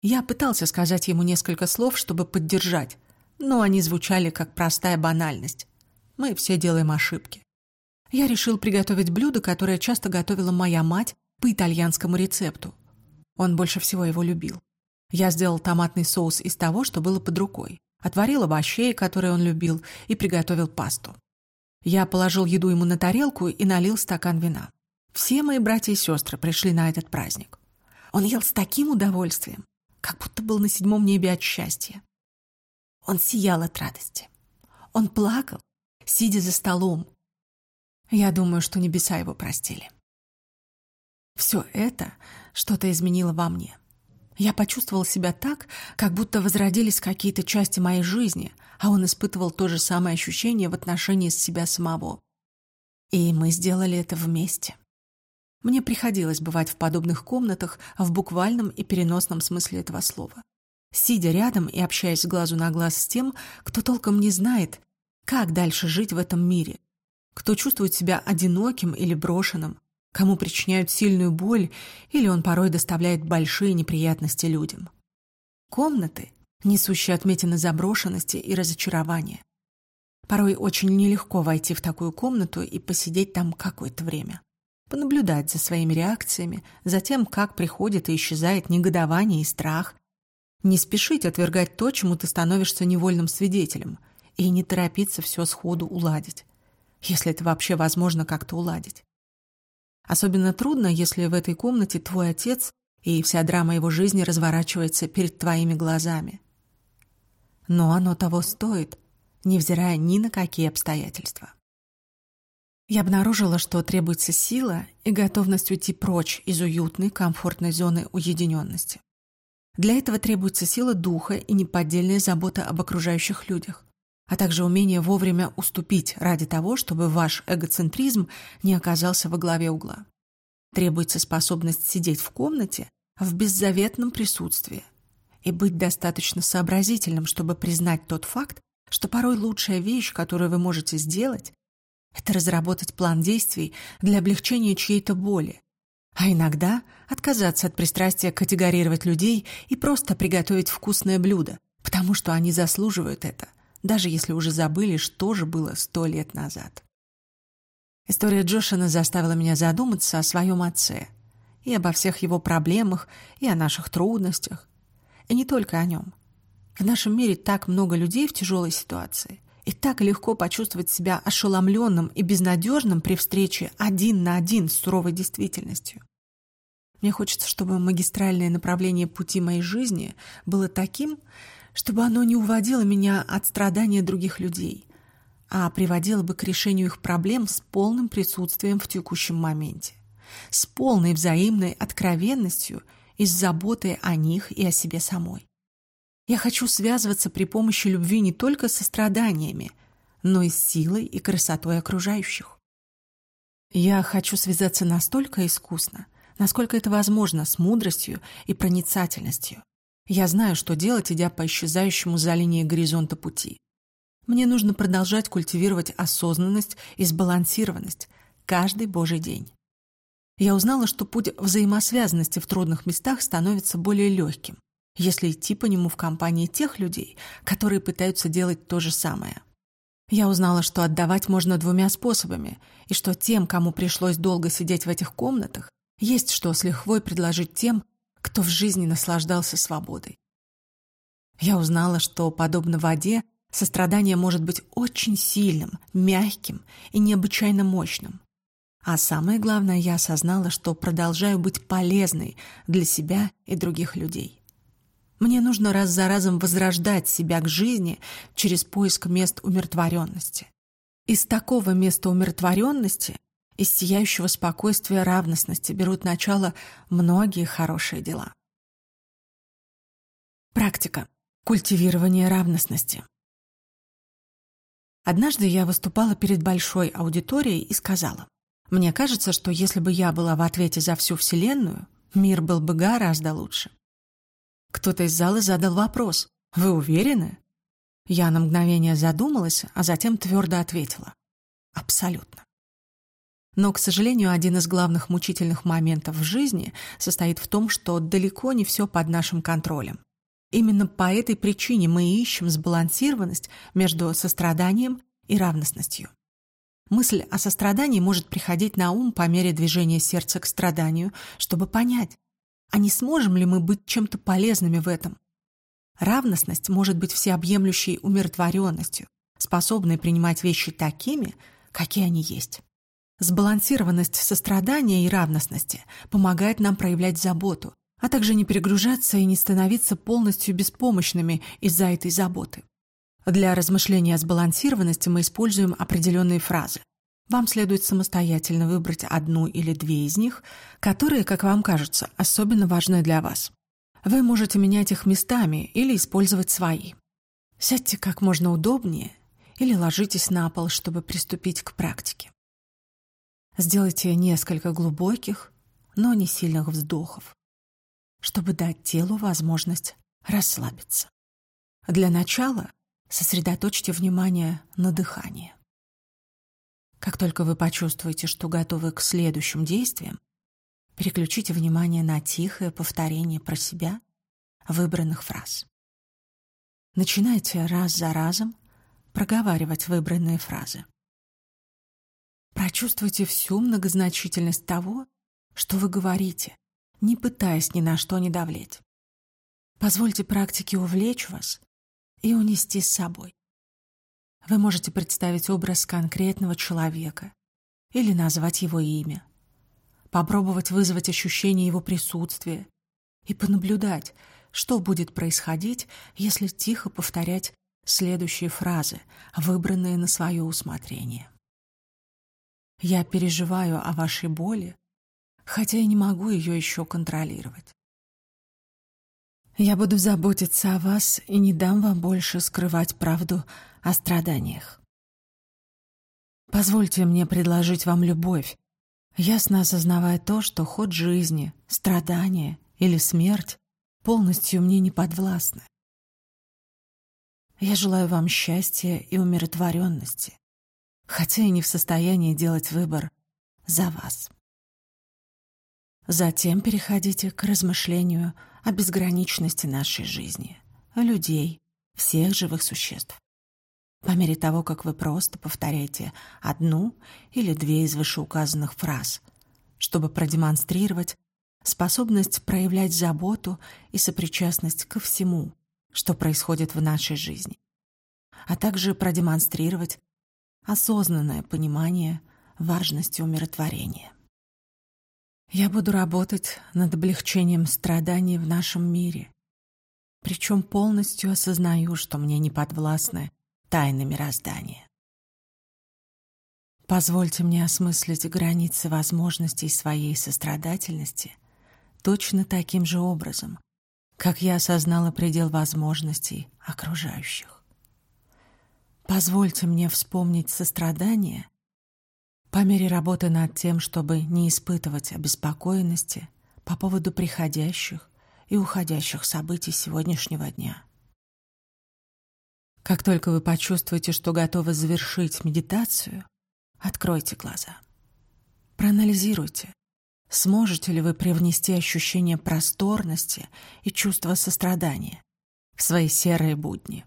Я пытался сказать ему несколько слов, чтобы поддержать, но они звучали как простая банальность. Мы все делаем ошибки. Я решил приготовить блюдо, которое часто готовила моя мать по итальянскому рецепту. Он больше всего его любил. Я сделал томатный соус из того, что было под рукой, отварил овощей, которые он любил, и приготовил пасту. Я положил еду ему на тарелку и налил стакан вина. Все мои братья и сестры пришли на этот праздник. Он ел с таким удовольствием, как будто был на седьмом небе от счастья. Он сиял от радости. Он плакал, сидя за столом. Я думаю, что небеса его простили. Все это что-то изменило во мне. Я почувствовал себя так, как будто возродились какие-то части моей жизни, а он испытывал то же самое ощущение в отношении себя самого. И мы сделали это вместе. Мне приходилось бывать в подобных комнатах в буквальном и переносном смысле этого слова. Сидя рядом и общаясь глазу на глаз с тем, кто толком не знает, как дальше жить в этом мире, кто чувствует себя одиноким или брошенным, кому причиняют сильную боль или он порой доставляет большие неприятности людям. Комнаты, несущие отметины заброшенности и разочарования. Порой очень нелегко войти в такую комнату и посидеть там какое-то время. Понаблюдать за своими реакциями, за тем, как приходит и исчезает негодование и страх. Не спешить отвергать то, чему ты становишься невольным свидетелем, и не торопиться все сходу уладить, если это вообще возможно как-то уладить. Особенно трудно, если в этой комнате твой отец и вся драма его жизни разворачивается перед твоими глазами. Но оно того стоит, невзирая ни на какие обстоятельства. Я обнаружила, что требуется сила и готовность уйти прочь из уютной, комфортной зоны уединенности. Для этого требуется сила духа и неподдельная забота об окружающих людях а также умение вовремя уступить ради того, чтобы ваш эгоцентризм не оказался во главе угла. Требуется способность сидеть в комнате в беззаветном присутствии и быть достаточно сообразительным, чтобы признать тот факт, что порой лучшая вещь, которую вы можете сделать, это разработать план действий для облегчения чьей-то боли, а иногда отказаться от пристрастия категорировать людей и просто приготовить вкусное блюдо, потому что они заслуживают это, даже если уже забыли, что же было сто лет назад. История Джошина заставила меня задуматься о своем отце и обо всех его проблемах, и о наших трудностях, и не только о нем. В нашем мире так много людей в тяжелой ситуации, и так легко почувствовать себя ошеломленным и безнадежным при встрече один на один с суровой действительностью. Мне хочется, чтобы магистральное направление пути моей жизни было таким, чтобы оно не уводило меня от страдания других людей, а приводило бы к решению их проблем с полным присутствием в текущем моменте, с полной взаимной откровенностью и с заботой о них и о себе самой. Я хочу связываться при помощи любви не только со страданиями, но и с силой и красотой окружающих. Я хочу связаться настолько искусно, насколько это возможно, с мудростью и проницательностью. Я знаю, что делать, идя по исчезающему за линией горизонта пути. Мне нужно продолжать культивировать осознанность и сбалансированность каждый божий день. Я узнала, что путь взаимосвязанности в трудных местах становится более легким, если идти по нему в компании тех людей, которые пытаются делать то же самое. Я узнала, что отдавать можно двумя способами, и что тем, кому пришлось долго сидеть в этих комнатах, есть что с лихвой предложить тем, кто в жизни наслаждался свободой. Я узнала, что, подобно воде, сострадание может быть очень сильным, мягким и необычайно мощным. А самое главное, я осознала, что продолжаю быть полезной для себя и других людей. Мне нужно раз за разом возрождать себя к жизни через поиск мест умиротворенности. Из такого места умиротворенности, из сияющего спокойствия равностности берут начало многие хорошие дела. Практика. Культивирование равностности. Однажды я выступала перед большой аудиторией и сказала, «Мне кажется, что если бы я была в ответе за всю Вселенную, мир был бы гораздо лучше». Кто-то из зала задал вопрос. «Вы уверены?» Я на мгновение задумалась, а затем твердо ответила. «Абсолютно». Но, к сожалению, один из главных мучительных моментов в жизни состоит в том, что далеко не все под нашим контролем. Именно по этой причине мы ищем сбалансированность между состраданием и равностностью. Мысль о сострадании может приходить на ум по мере движения сердца к страданию, чтобы понять, а не сможем ли мы быть чем-то полезными в этом? Равностность может быть всеобъемлющей умиротворенностью, способной принимать вещи такими, какие они есть. Сбалансированность сострадания и равностности помогает нам проявлять заботу, а также не перегружаться и не становиться полностью беспомощными из-за этой заботы. Для размышления о сбалансированности мы используем определенные фразы. Вам следует самостоятельно выбрать одну или две из них, которые, как вам кажется, особенно важны для вас. Вы можете менять их местами или использовать свои. Сядьте как можно удобнее или ложитесь на пол, чтобы приступить к практике. Сделайте несколько глубоких, но не сильных вздохов, чтобы дать телу возможность расслабиться. Для начала сосредоточьте внимание на дыхании. Как только вы почувствуете, что готовы к следующим действиям, переключите внимание на тихое повторение про себя выбранных фраз. Начинайте раз за разом проговаривать выбранные фразы. Прочувствуйте всю многозначительность того, что вы говорите, не пытаясь ни на что не давлеть. Позвольте практике увлечь вас и унести с собой. Вы можете представить образ конкретного человека или назвать его имя, попробовать вызвать ощущение его присутствия и понаблюдать, что будет происходить, если тихо повторять следующие фразы, выбранные на свое усмотрение. «Я переживаю о вашей боли, хотя и не могу ее еще контролировать. Я буду заботиться о вас и не дам вам больше скрывать правду о страданиях. Позвольте мне предложить вам любовь, ясно осознавая то, что ход жизни, страдания или смерть полностью мне не подвластны. Я желаю вам счастья и умиротворенности, хотя и не в состоянии делать выбор за вас. Затем переходите к размышлению о безграничности нашей жизни, людей, всех живых существ. По мере того, как вы просто повторяете одну или две из вышеуказанных фраз, чтобы продемонстрировать способность проявлять заботу и сопричастность ко всему, что происходит в нашей жизни, а также продемонстрировать осознанное понимание важности умиротворения. Я буду работать над облегчением страданий в нашем мире, причем полностью осознаю, что мне не подвластны тайны мироздания. Позвольте мне осмыслить границы возможностей своей сострадательности точно таким же образом, как я осознала предел возможностей окружающих. Позвольте мне вспомнить сострадание по мере работы над тем, чтобы не испытывать обеспокоенности по поводу приходящих и уходящих событий сегодняшнего дня. Как только вы почувствуете, что готовы завершить медитацию, откройте глаза. Проанализируйте, сможете ли вы привнести ощущение просторности и чувство сострадания в свои серые будни.